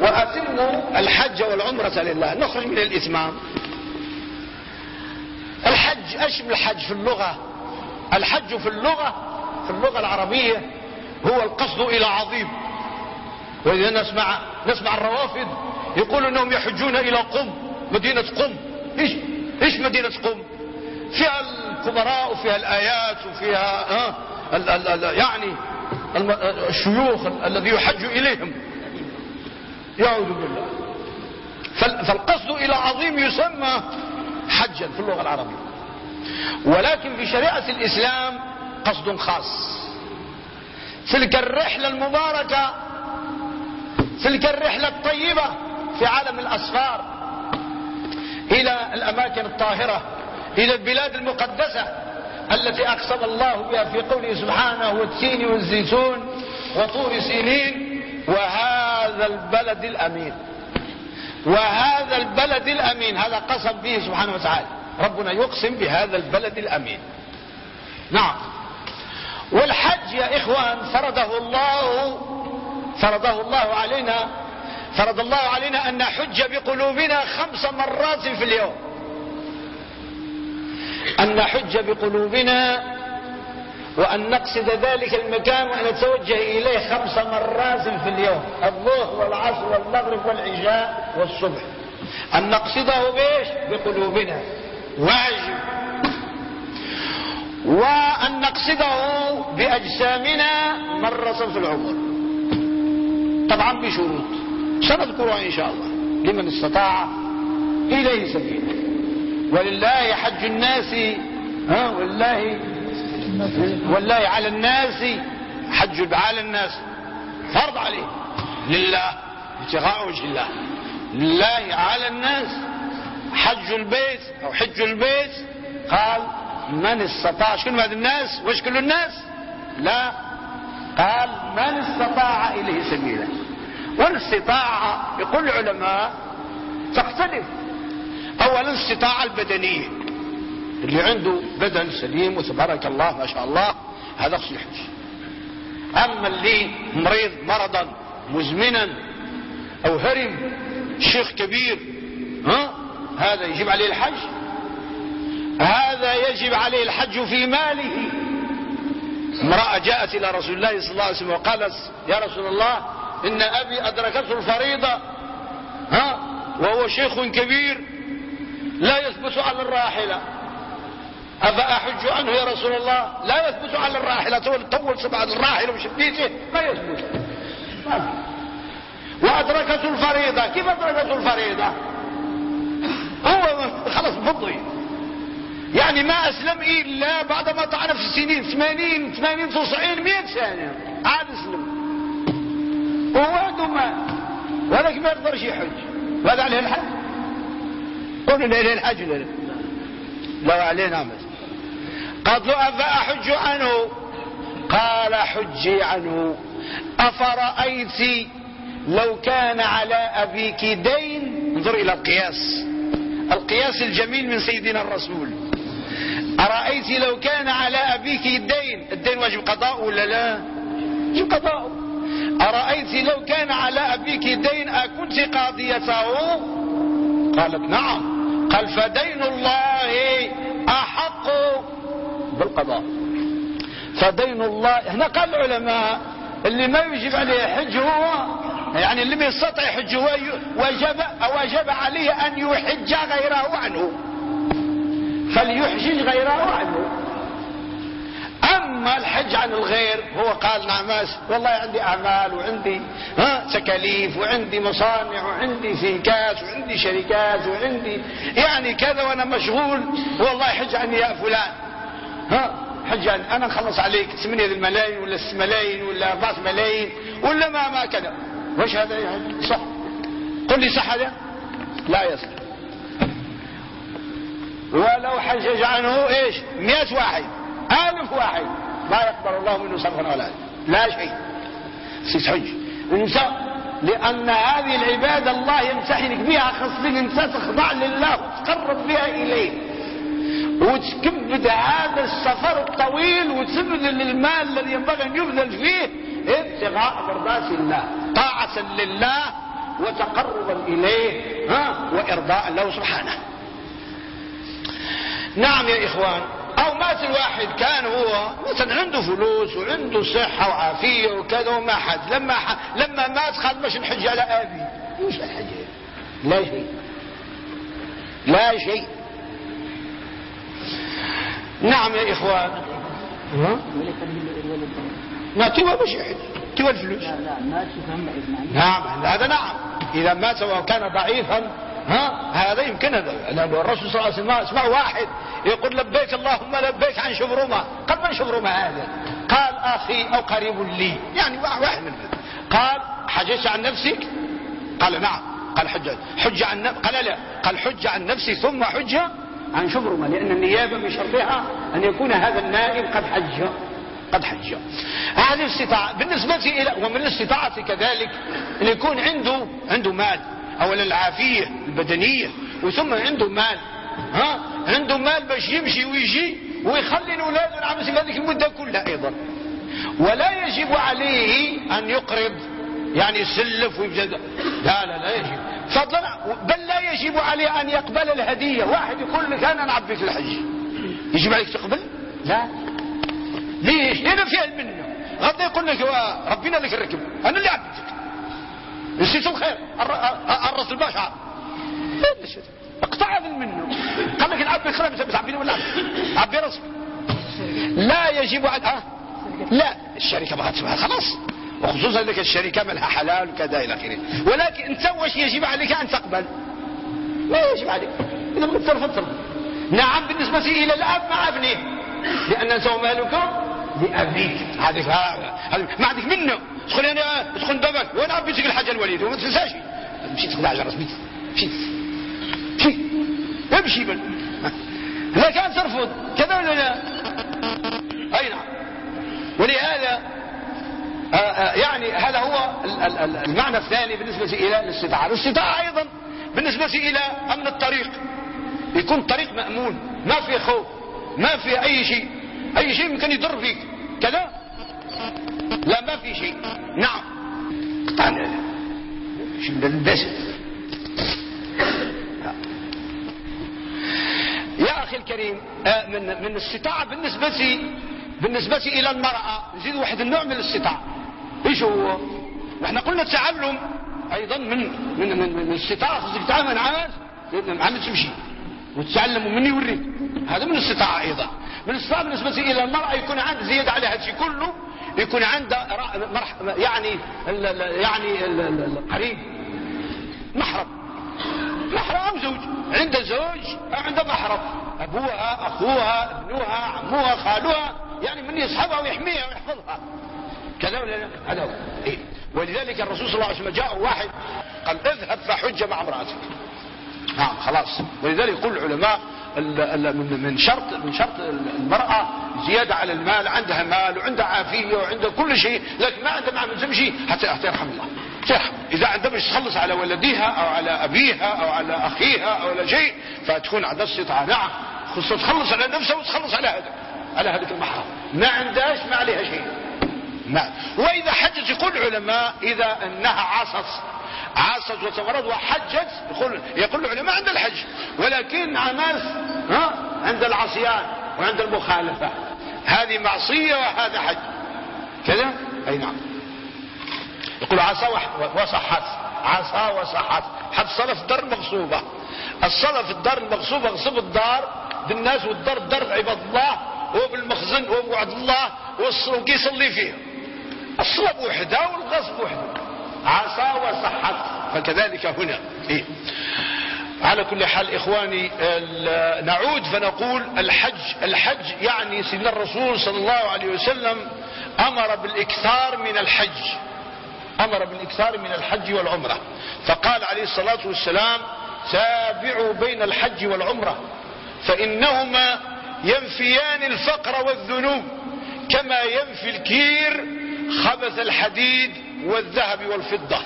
واتموا الحج والعمرة لله. نخرج من الاتمام الحج إيش الحج في اللغة؟ الحج في اللغة في اللغة العربية هو القصد إلى عظيم. وإذا نسمع نسمع الروافد يقولوا إنهم يحجون إلى قم مدينة قم. إيش إيش مدينة قم؟ فيها الكبراء وفيها الآيات وفيها ها ال ال ال يعني الشيوخ الذي يحج إليهم. يعوذ بالله. فالقصد إلى عظيم يسمى حجا في اللغة العربية. ولكن في شريعة الإسلام قصد خاص. تلك الرحلة المباركة تلك الرحلة الطيبة في عالم الأسفار إلى الأماكن الطاهرة. إلى البلاد المقدسة التي أقسم الله بها في قوله سبحانه والتين والزيتون وطور سينين وهذا البلد الأمين. وهذا البلد الأمين. هذا قسم به سبحانه وتعالى. ربنا يقسم بهذا البلد الأمين. نعم. والحج يا إخوان فرضه الله فرضه الله علينا فرض الله علينا أن نحج بقلوبنا خمس مرات في اليوم. أن نحج بقلوبنا وأن نقصد ذلك المكان وأن نتوجه إليه خمس مرات في اليوم الظهر والعصر والمغرب والعشاء والصبح. أن نقصده بإيش؟ بقلوبنا. واجب. وأن نقصده بأجسامنا مرة في العمر. طبعا بشروط. سنذكرها إن شاء الله. لمن استطاع إليه سبيلا ولله حج الناس ها والله والله على الناس حج على الناس فرض عليه لله ابتغاء وجه الله لله على الناس حج البيت أو حج البيت قال من استطاع شنو هذا الناس؟ وش كل الناس؟ لا قال من استطاع إليه سبيلا. والاستطاعة يقول العلماء تختلف. اولا الاستطاعة البدنية. اللي عنده بدن سليم وتبارك الله ما شاء الله هذا يحج أما اللي مريض مرضا مزمنا أو هرم شيخ كبير ها؟ هذا يجب عليه الحج؟ هذا يجب عليه الحج في ماله. امرأة جاءت إلى رسول الله صلى الله عليه وسلم وقالت يا رسول الله إن أبي أدركته الفريضة. ها؟ وهو شيخ كبير. لا يثبت على الراحلة. أفأحج عنه يا رسول الله؟ لا يثبت على الراحلة. طول سبعة. الراحلة وشديته ما يثبت. وأدركته الفريضة. كيف أدركته الفريضة؟ هو خلص بضي يعني ما أسلم إلا بعد ما طعن في السنين 80 80 90 100 سنة. عاد أسلم. وهو ما ولكن ما يقدرش يحج. وهذا عليه الحج. قولوا له الحج له لو عليه نعمة قد أفأحج عنه. قال حجي عنه. أفرأيت لو كان على أبيك دين؟ انظر إلى القياس. القياس الجميل من سيدنا الرسول. أرأيت لو كان على أبيك دين؟ الدين واجب قضاء ولا لا؟ واجب قضاء. أرأيت لو كان على أبيك دين؟ أكنت قاضيته؟ قالت نعم. قال فدين الله أحق بالقضاء. فدين الله هنا قال العلماء اللي ما يجب عليه حج هو يعني اللي ما يستطيع يحج هو وجب وجب عليه أن يحج غيره عنه. فليحجج غيره عنه. أما الحج عن الغير هو قال نعم والله عندي أعمال وعندي ها تكاليف وعندي مصانع وعندي سيكات وعندي شركات وعندي يعني كذا وأنا مشغول والله حج عني يا فلان ها حج عني أنا نخلص عليك 8 الملايين ولا 6 ملايين ولا 4 ملايين ولا ما ما كذا. وش هذا؟ يعني صح. قل لي صح هذا؟ لا يصح. ولو حجج عنه إيش؟ مئة واحد. آلف واحد. ما يقبل الله منه صرفا ولا لا شيء. انسى. لأن هذه العبادة الله يمتحنك بها خاصين انت تخضع لله. وتقرب بها إليه. وتكبد هذا السفر الطويل وتبذل المال الذي ينبغي أن يبذل فيه ابتغاء مرضات الله. طاعة لله وتقربا إليه. ها؟ وإرضاء له سبحانه. نعم يا إخوان. أو مات الواحد كان هو مثلا عنده فلوس وعنده صحة وعافية وكذا وما حد. لما ح... لما مات قال باش نحج على أبي. وش الحج لا شيء. لا شيء. نعم يا إخوان. ها؟ توا باش يحج توا الفلوس. لا لا مات نعم هذا نعم. إذا مات وكان ضعيفا ها؟ هذا يمكن لأن الرسول صلى الله عليه وسلم اسمع واحد. يقول لبيك اللهم لبيك عن شبرمة قال من شبرمة هذا؟ قال أخي أو قريب لي. يعني واحد من قال حججت عن نفسك؟ قال نعم. قال حجة حجة عن قال لا. قال حجة عن نفسي ثم حجة عن شبرمة لأن النيابة من شرطها أن يكون هذا النائب قد حج. قد حج. هذه الاستطاعة. بالنسبة إلى ومن الاستطاعة كذلك أن يكون عنده عنده مال. أولا العافية البدنية وثم عنده مال ها؟ عنده مال باش يمشي ويجي ويخلي الأولاد والعمس في هذه المدة كلها أيضا. ولا يجب عليه أن يقرض يعني يسلف ويبجد لا لا لا يجب. فضلا بل لا يجب عليه أن يقبل الهدية. واحد يقول لك أنا نعبيك الحج. يجب عليك تقبل؟ لا. ليش؟ لأن فيها منه غدا يقول لك ربنا لك الركب. أنا اللي عبيتك نسيت الخير. الرس الباشا اقطع منه. قال لك العب خرب تعبيني ولا عبي راسك لا يجب على أه؟ لا. الشركة ما تسمعها خلاص. وخصوصا لك الشركة مالها حلال وكذا إلى آخره. ولكن أنت واش يجب عليك أن تقبل؟ لا يجب عليك. إذا بغيت ترفض نعم بالنسبة إلى الأب مع ابنه. لأن انت مالك لأبيك. هذيك ما عندك منه. تدخل أنا تدخل بابك وأنا عبيتك الحاجة الوليد؟ وما تنساش. مشيت تخدع على راسك. مشيت. امشي بل لا كان ترفض. كذا ولا لا؟ أي نعم. ولهذا آآ آآ يعني هذا هو المعنى الثاني بالنسبة إلى الاستطاعة. الاستطاعة أيضا بالنسبة إلى أمن الطريق. يكون الطريق مأمون. ما في خوف. ما في أي شيء. أي شيء ممكن يضر فيك. كذا؟ لا ما في شيء. نعم. قطعنا شو البسط يا أخي الكريم من من الاستطاعة بالنسبة بالنسبة إلى المرأة نزيد واحد النوع من الاستطاعة إيش هو؟ نحن قلنا التعلم أيضا من من من, من الاستطاعة خصك تتعامل مع ناس تمشي. وتتعلم ومن يوريك. هذا من الاستطاعة أيضا. من الاستطاعة بالنسبة إلى المرأة يكون عند زيادة على هذا الشيء كله يكون عنده يعني يعني القريب محرم. محرم زوج. عند زوج عند محرم. أبوها أخوها ابنها عموها خالها يعني من يصحبها ويحميها ويحفظها. كذا ولا لا؟ هذا هو. إيه؟ ولذلك الرسول صلى الله عليه وسلم جاء واحد قال اذهب فحج مع امرأتك. نعم خلاص. ولذلك يقول العلماء من شرط من شرط المرأة زيادة على المال عندها مال وعندها عافية وعندها كل شيء لكن ما عندها ما تمشي حتى حتى يرحم الله. ترحم. إذا عندها مش تخلص على ولديها أو على أبيها أو على أخيها أو على شيء فتكون عندها استطاعة نعم خصوصا تخلص على نفسها وتخلص على هذا على هذيك المحرم. ما عندهاش ما عليها شيء. نعم وإذا حجت يقول العلماء إذا أنها عصت عاصت وتمرض وحجت يقول يقول العلماء عند الحج ولكن ناس ها عند العصيان وعند المخالفة. هذه معصية وهذا حج. كذا؟ أي نعم. يقول عصى وصحت عصى وصحت. صلى في الدار المغصوبة الصلاة في الدار المغصوبة غصب الدار بالناس والدار الدار عباد الله هو بالمخزن هو بوعد الله وكيصلي فيه. الصلاة بوحدها والغصب بوحده عصى وصحت. فكذلك هنا. إيه؟ على كل حال إخواني نعود فنقول الحج الحج يعني سيدنا الرسول صلى الله عليه وسلم أمر بالإكثار من الحج. أمر بالإكثار من الحج والعمرة. فقال عليه الصلاة والسلام تابعوا بين الحج والعمرة فإنهما ينفيان الفقر والذنوب كما ينفي الكير خبث الحديد والذهب والفضة.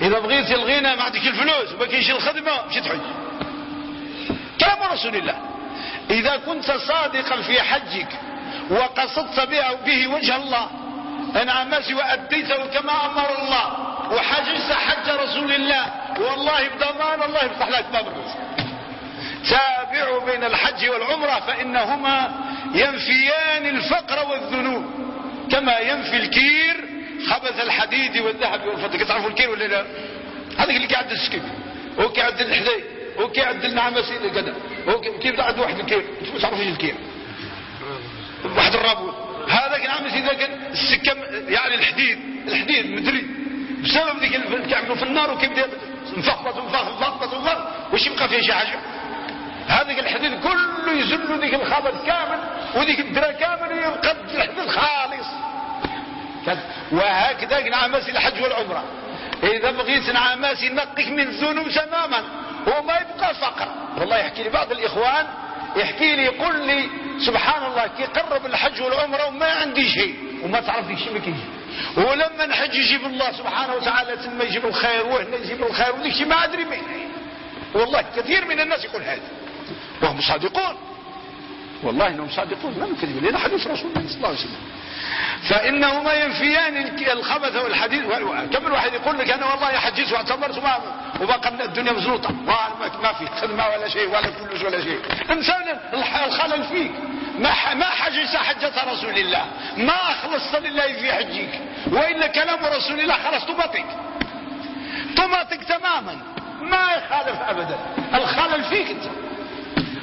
إذا بغيت الغنى ما عندك الفلوس وما كاينش الخدمة مشي تحج. كلام رسول الله. إذا كنت صادقا في حجك وقصدت به, وجه الله أنعمت وأديته كما أمر الله. وحجزت حج رسول الله. والله بضمان الله يفتح لك باب الرزق. تابعوا بين الحج والعمرة فإنهما ينفيان الفقر والذنوب. كما ينفي الكير خبث الحديد والذهب والفضة. تعرفوا الكير ولا لا؟ هذا اللي قاعد قاعد الحديد هو قاعد النعمة كذا هو كيف عنده واحد الكير؟ ما تعرفوش الكير. واحد الرابو هذا كان عامل اذا كان السكه يعني الحديد. الحديد مدري. بسبب ذيك كيعملوا في النار وكيف مفخبط مفخبط ومفخبط وش يبقى فيه شي حاجة؟ هذاك الحديد كله يزل ذيك الخبط كامل وذيك الدرا كامل يبقى الحديد خالص. وهكذا نعم مسألة الحج والعمرة. إذا بغيت نعماس ينقيك من الذنوب تماما وما يبقى فقر والله يحكي لي بعض الإخوان يحكي لي يقول لي سبحان الله كي قرب الحج والعمرة وما عندي شيء وما تعرف شيء ما كيجي. ولما نحج يجيب الله سبحانه وتعالى ثم يجيب الخير وهنا يجيب الخير وديك شيء ما أدري مين. والله كثير من الناس يقول هذا. وهم صادقون. والله إنهم صادقون. ما كذبين لأن حديث رسول الله صلى الله عليه وسلم. فإنهما ينفيان الخبث والحديث كم الواحد يقول لك أنا والله حجيت واعتمرت وبقى الدنيا مزلوطه ما في خدمة ولا شيء ولا فلوس ولا شيء. إنسان الخلل فيك. ما ما حججت حجة رسول الله. ما أخلصت لله في حجك. وإلا كلام رسول الله خلاص طمطك. طمطك تماما. ما يخالف أبدا. الخلل فيك أنت.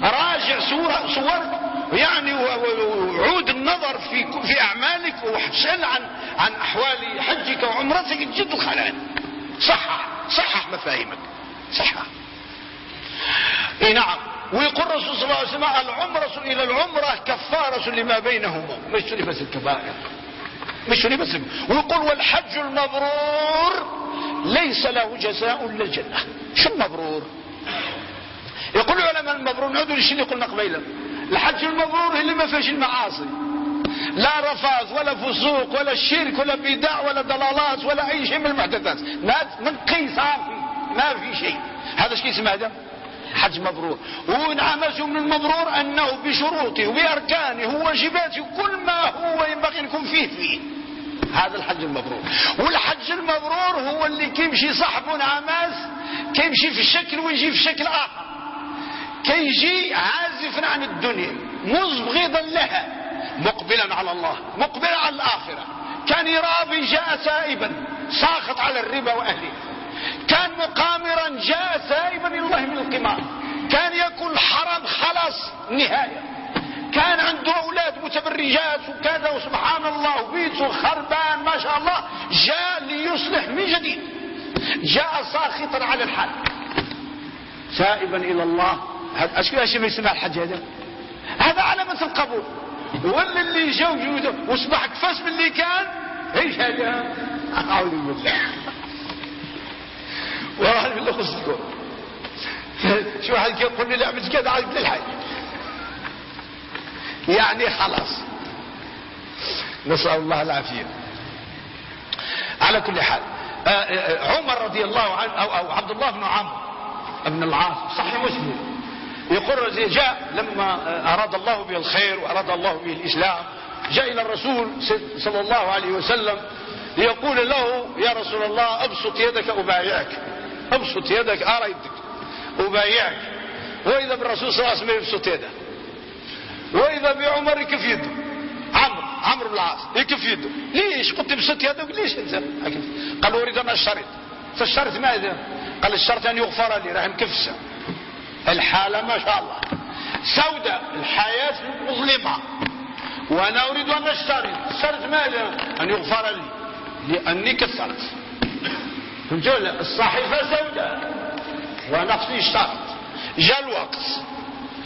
راجع صورك. يعني وعود النظر في في أعمالك واسال عن عن أحوال حجك وعمرتك جد الخلل صحح صحح مفاهيمك. صحح إي نعم. ويقول الرسول صلى الله عليه وسلم العمرة إلى العمرة كفارة لما بينهما مش بس الكبائر. مش بس ويقول والحج المبرور ليس له جزاء إلا الجنة. شو المبرور؟ يقول العلماء المبرور نعودوا للشيء اللي قلنا قبيلا الحج المبرور اللي ما فيش المعاصي. لا رفاض ولا فسوق ولا شرك ولا بدع ولا ضلالات ولا أي شيء من المحدثات. نقي صافي ما في شيء. هذا إيش اسمه هذا؟ حج مبرور. ونعمته من المبرور أنه بشروطه وبأركانه وواجباته كل ما هو ينبغي أن يكون فيه فيه. هذا الحج المبرور. والحج المبرور هو اللي كيمشي صاحبه نعماس كيمشي في الشكل ويجي في شكل آخر. كيجي عازفا عن الدنيا. مزبغضا لها. مقبلا على الله. مقبلا على الآخرة. كان يرابي جاء سائبا. ساخط على الربا وأهله. كان مقامرا جاء سائبا الله من القمار. كان يكون حرم خلاص نهاية. كان عنده أولاد متبرجات وكذا وسبحان الله وبيته خربان ما شاء الله جاء ليصلح من جديد. جاء ساخطا على الحال. سائبا إلى الله. اشكي ما يسمع الحج هذا؟ هذا علامة القبول. ولا اللي جاو جوده واصبح كفاس من اللي كان؟ إيش هذا. أعوذ بالله. والله بالله خصكم. شو واحد يقول لي مش كذا عايز للحج يعني خلاص. نسأل الله العافية. على كل حال آه، آه، عمر رضي الله عنه أو, أو عبد الله بن عمرو. بن العاص صحيح مسلم. يقول جاء لما أراد الله به الخير وأراد الله به الإسلام جاء إلى الرسول صلى الله عليه وسلم ليقول له يا رسول الله أبسط يدك أبايعك أبسط يدك أرى يدك أبايعك. وإذا بالرسول صلى الله عليه وسلم يبسط يده. وإذا بعمر يكف يده. عمرو عمرو بن العاص يكف يده. ليش؟ قلت ابسط يدك ليش أنت؟ قال أريد أن أشترط. فالشرط ماذا قال الشرط أن يغفر لي راح مكفسة. الحالة ما شاء الله. سوداء الحياة مظلمة. وأنا أريد أن اشترط اشترط ماذا؟ أن يغفر لي. لأني كسرت. فهمت الصحيفة سوداء ونفسي اشترط جاء الوقت.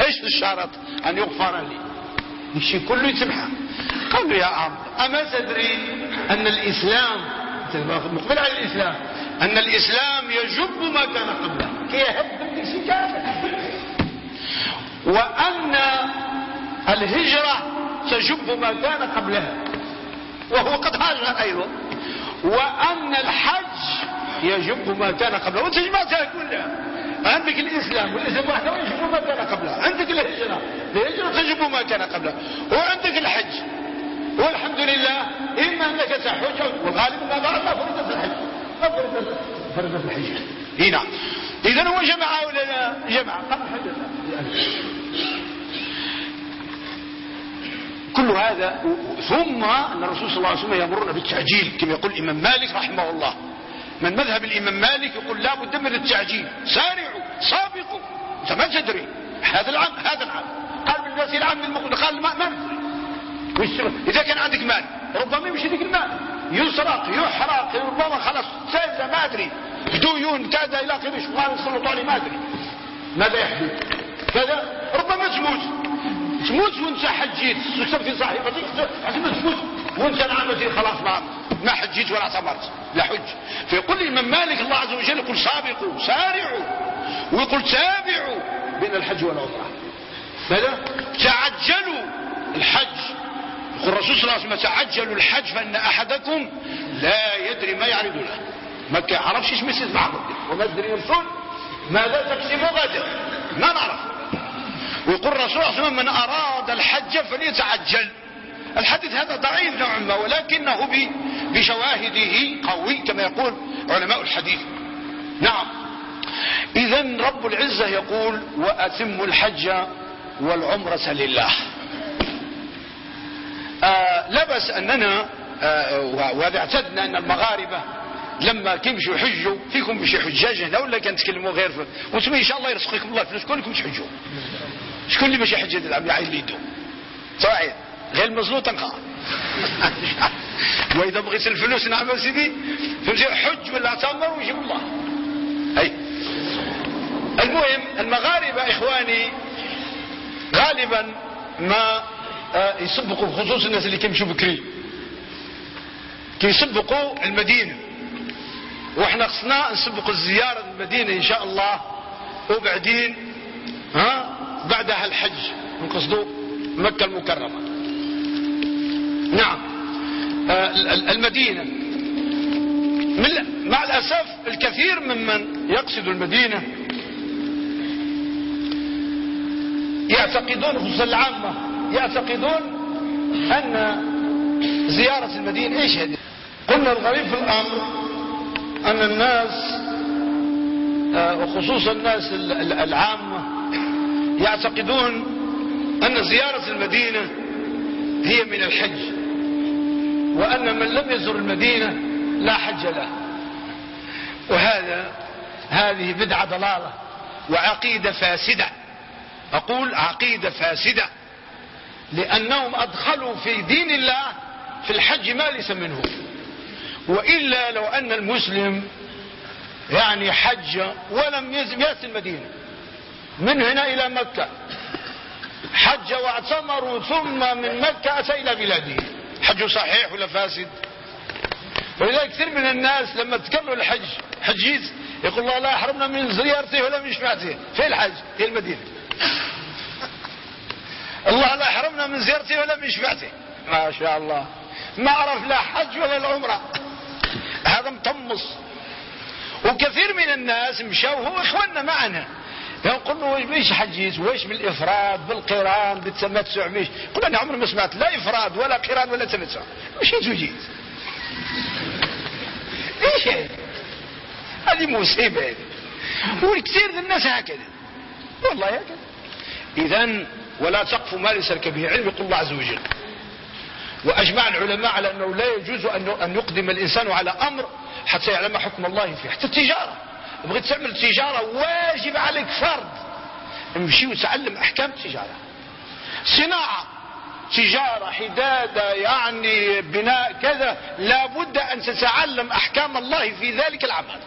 إيش الشرط أن يغفر لي. الشيء كله يتبعها قالوا يا عم أما تدري أن الإسلام مقبل على الإسلام أن الإسلام يجب ما كان قبله. كي يهب شيء كامل وأن الهجرة تجب ما كان قبلها وهو قد هاجر أيضا. وأن الحج يجب ما كان قبله وأنت جمعتها كلها. عندك الإسلام والإسلام وحده يجب ما كان قبله عندك الهجرة الهجرة تجب ما كان قبله وعندك الحج. والحمد لله إما أنك تحج والغالب ما ضرب ما فرضت الحج. ما فرضت الحج. هنا إذا هو جمع ولا لا جمع. قبل حدث كل هذا ثم أن الرسول صلى الله عليه وسلم يأمرنا بالتعجيل كما يقول الإمام مالك رحمه الله. من مذهب الإمام مالك يقول لا بد من التعجيل. سارعوا سابقوا. أنت ما تدري. هذا العام هذا العام. قال بالناس العام المقبل قال ما ما إذا كان عندك مال ربما يمشي ذيك المال. يسرق يحرق ربما خلاص سيزة ما أدري. ديون كذا إلى آخره ما يسلطوا عليه ما أدري. ماذا يحدث؟ كذا ربما تموت. تموت وانت حجيت. في صاحبتك حسب تموت. وانت نعمتي خلاص ما ما حجيت ولا اعتمرت لا حج. فيقول الإمام مالك الله عز وجل؟ يقول سابقوا سارعوا. ويقول تابعوا بين الحج والعمرة. ماذا؟ تعجلوا الحج. يقول الرسول صلى الله عليه وسلم تعجلوا الحج فإن أحدكم لا يدري ما يعرض له. ما كيعرفش إيش مسجد معبد وما تدري نفسه ماذا تكسب غدا ما نعرف. ويقول الرسول صلى الله عليه وسلم من أراد الحج فليتعجل. الحديث هذا ضعيف نوعا ما ولكنه بشواهده قوي كما يقول علماء الحديث. نعم. إذا رب العزة يقول وأتم الحج والعمرة لله. آه لا أننا آه وهذا اعتدنا أن المغاربة لما كيمشوا يحجوا فيكم بشي حجاج هنا ولا كنتكلموا غير وأنتم إن شاء الله يرزقكم الله فلوس كلكم تحجوا. شكون اللي ماشي حج هذا العام يعين ليدو صحيح. غير مزلوط تنقى وإذا بغيت الفلوس نعم سيدي فهمتي حج ولا اعتمر ويجيب الله. أي. المهم المغاربة إخواني غالبا ما آه، يسبقوا بخصوص الناس اللي كيمشوا بكري كيسبقوا المدينة. وإحنا خصنا نسبقوا الزيارة المدينة إن شاء الله. وبعدين ها؟ بعدها الحج نقصدوا مكة المكرمة. نعم. آه، المدينة. مع الأسف الكثير ممن يقصد المدينة يعتقدون خصوصا العامة يعتقدون أن زيارة المدينة إيش هذه؟ قلنا الغريب في الأمر أن الناس آه، وخصوصا الناس العامة يعتقدون أن زيارة المدينة هي من الحج وأن من لم يزر المدينة لا حج له. وهذا هذه بدعة ضلالة وعقيدة فاسدة. أقول عقيدة فاسدة لأنهم أدخلوا في دين الله في الحج ما ليس منه. وإلا لو أن المسلم يعني حج ولم يأتي المدينة. من هنا إلى مكة. حج واعتمر ثم من مكة أتى إلى بلاده حج صحيح ولا فاسد؟ ولذلك كثير من الناس لما تكملوا الحج حجيت يقول الله لا يحرمنا من زيارته ولا من شفاعته. في الحج في المدينة. الله لا يحرمنا من زيارته ولا من شفاعته. ما شاء الله. ما عرف لا حج ولا العمرة هذا مطمس وكثير من الناس مشاو هو إخواننا معنا. يقول له ليش حجيت؟ وايش بالإفراد بالقران بالتمتع مش قل أنا عمري ما سمعت لا إفراد ولا قران ولا تمتع مشيت وجيت إيش هذه مصيبة. هذه والكثير من الناس هكذا. والله هكذا. اذا ولا تقف ما ليس لك به علم يقول الله عز وجل. وأجمع العلماء على أنه لا يجوز أن يقدم الإنسان على أمر حتى يعلم حكم الله فيه حتى التجارة. بغيت تعمل تجاره واجب عليك فرض. امشي وتعلم أحكام التجارة. صناعة. تجارة حدادة يعني بناء كذا. لابد أن تتعلم أحكام الله في ذلك العمل.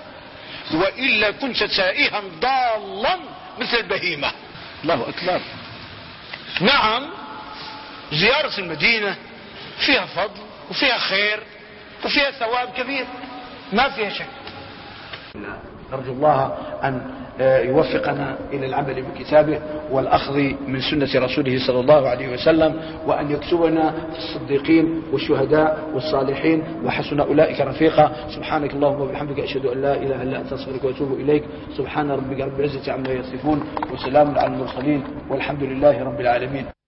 وإلا كنت تائها ضالا مثل البهيمة. الله أكبر. نعم زيارة المدينة فيها فضل وفيها خير وفيها ثواب كبير. ما فيها شك نرجو الله أن آه، يوفقنا إلى العمل بكتابه والأخذ من سنة رسوله صلى الله عليه وسلم وأن يكتبنا في الصديقين والشهداء والصالحين وحسن أولئك رفيقا. سبحانك اللهم وبحمدك أشهد أن لا إله إلا أنت أستغفرك وأتوب إليك. سبحان ربك رب العزة عما يصفون وسلام على المرسلين والحمد لله رب العالمين.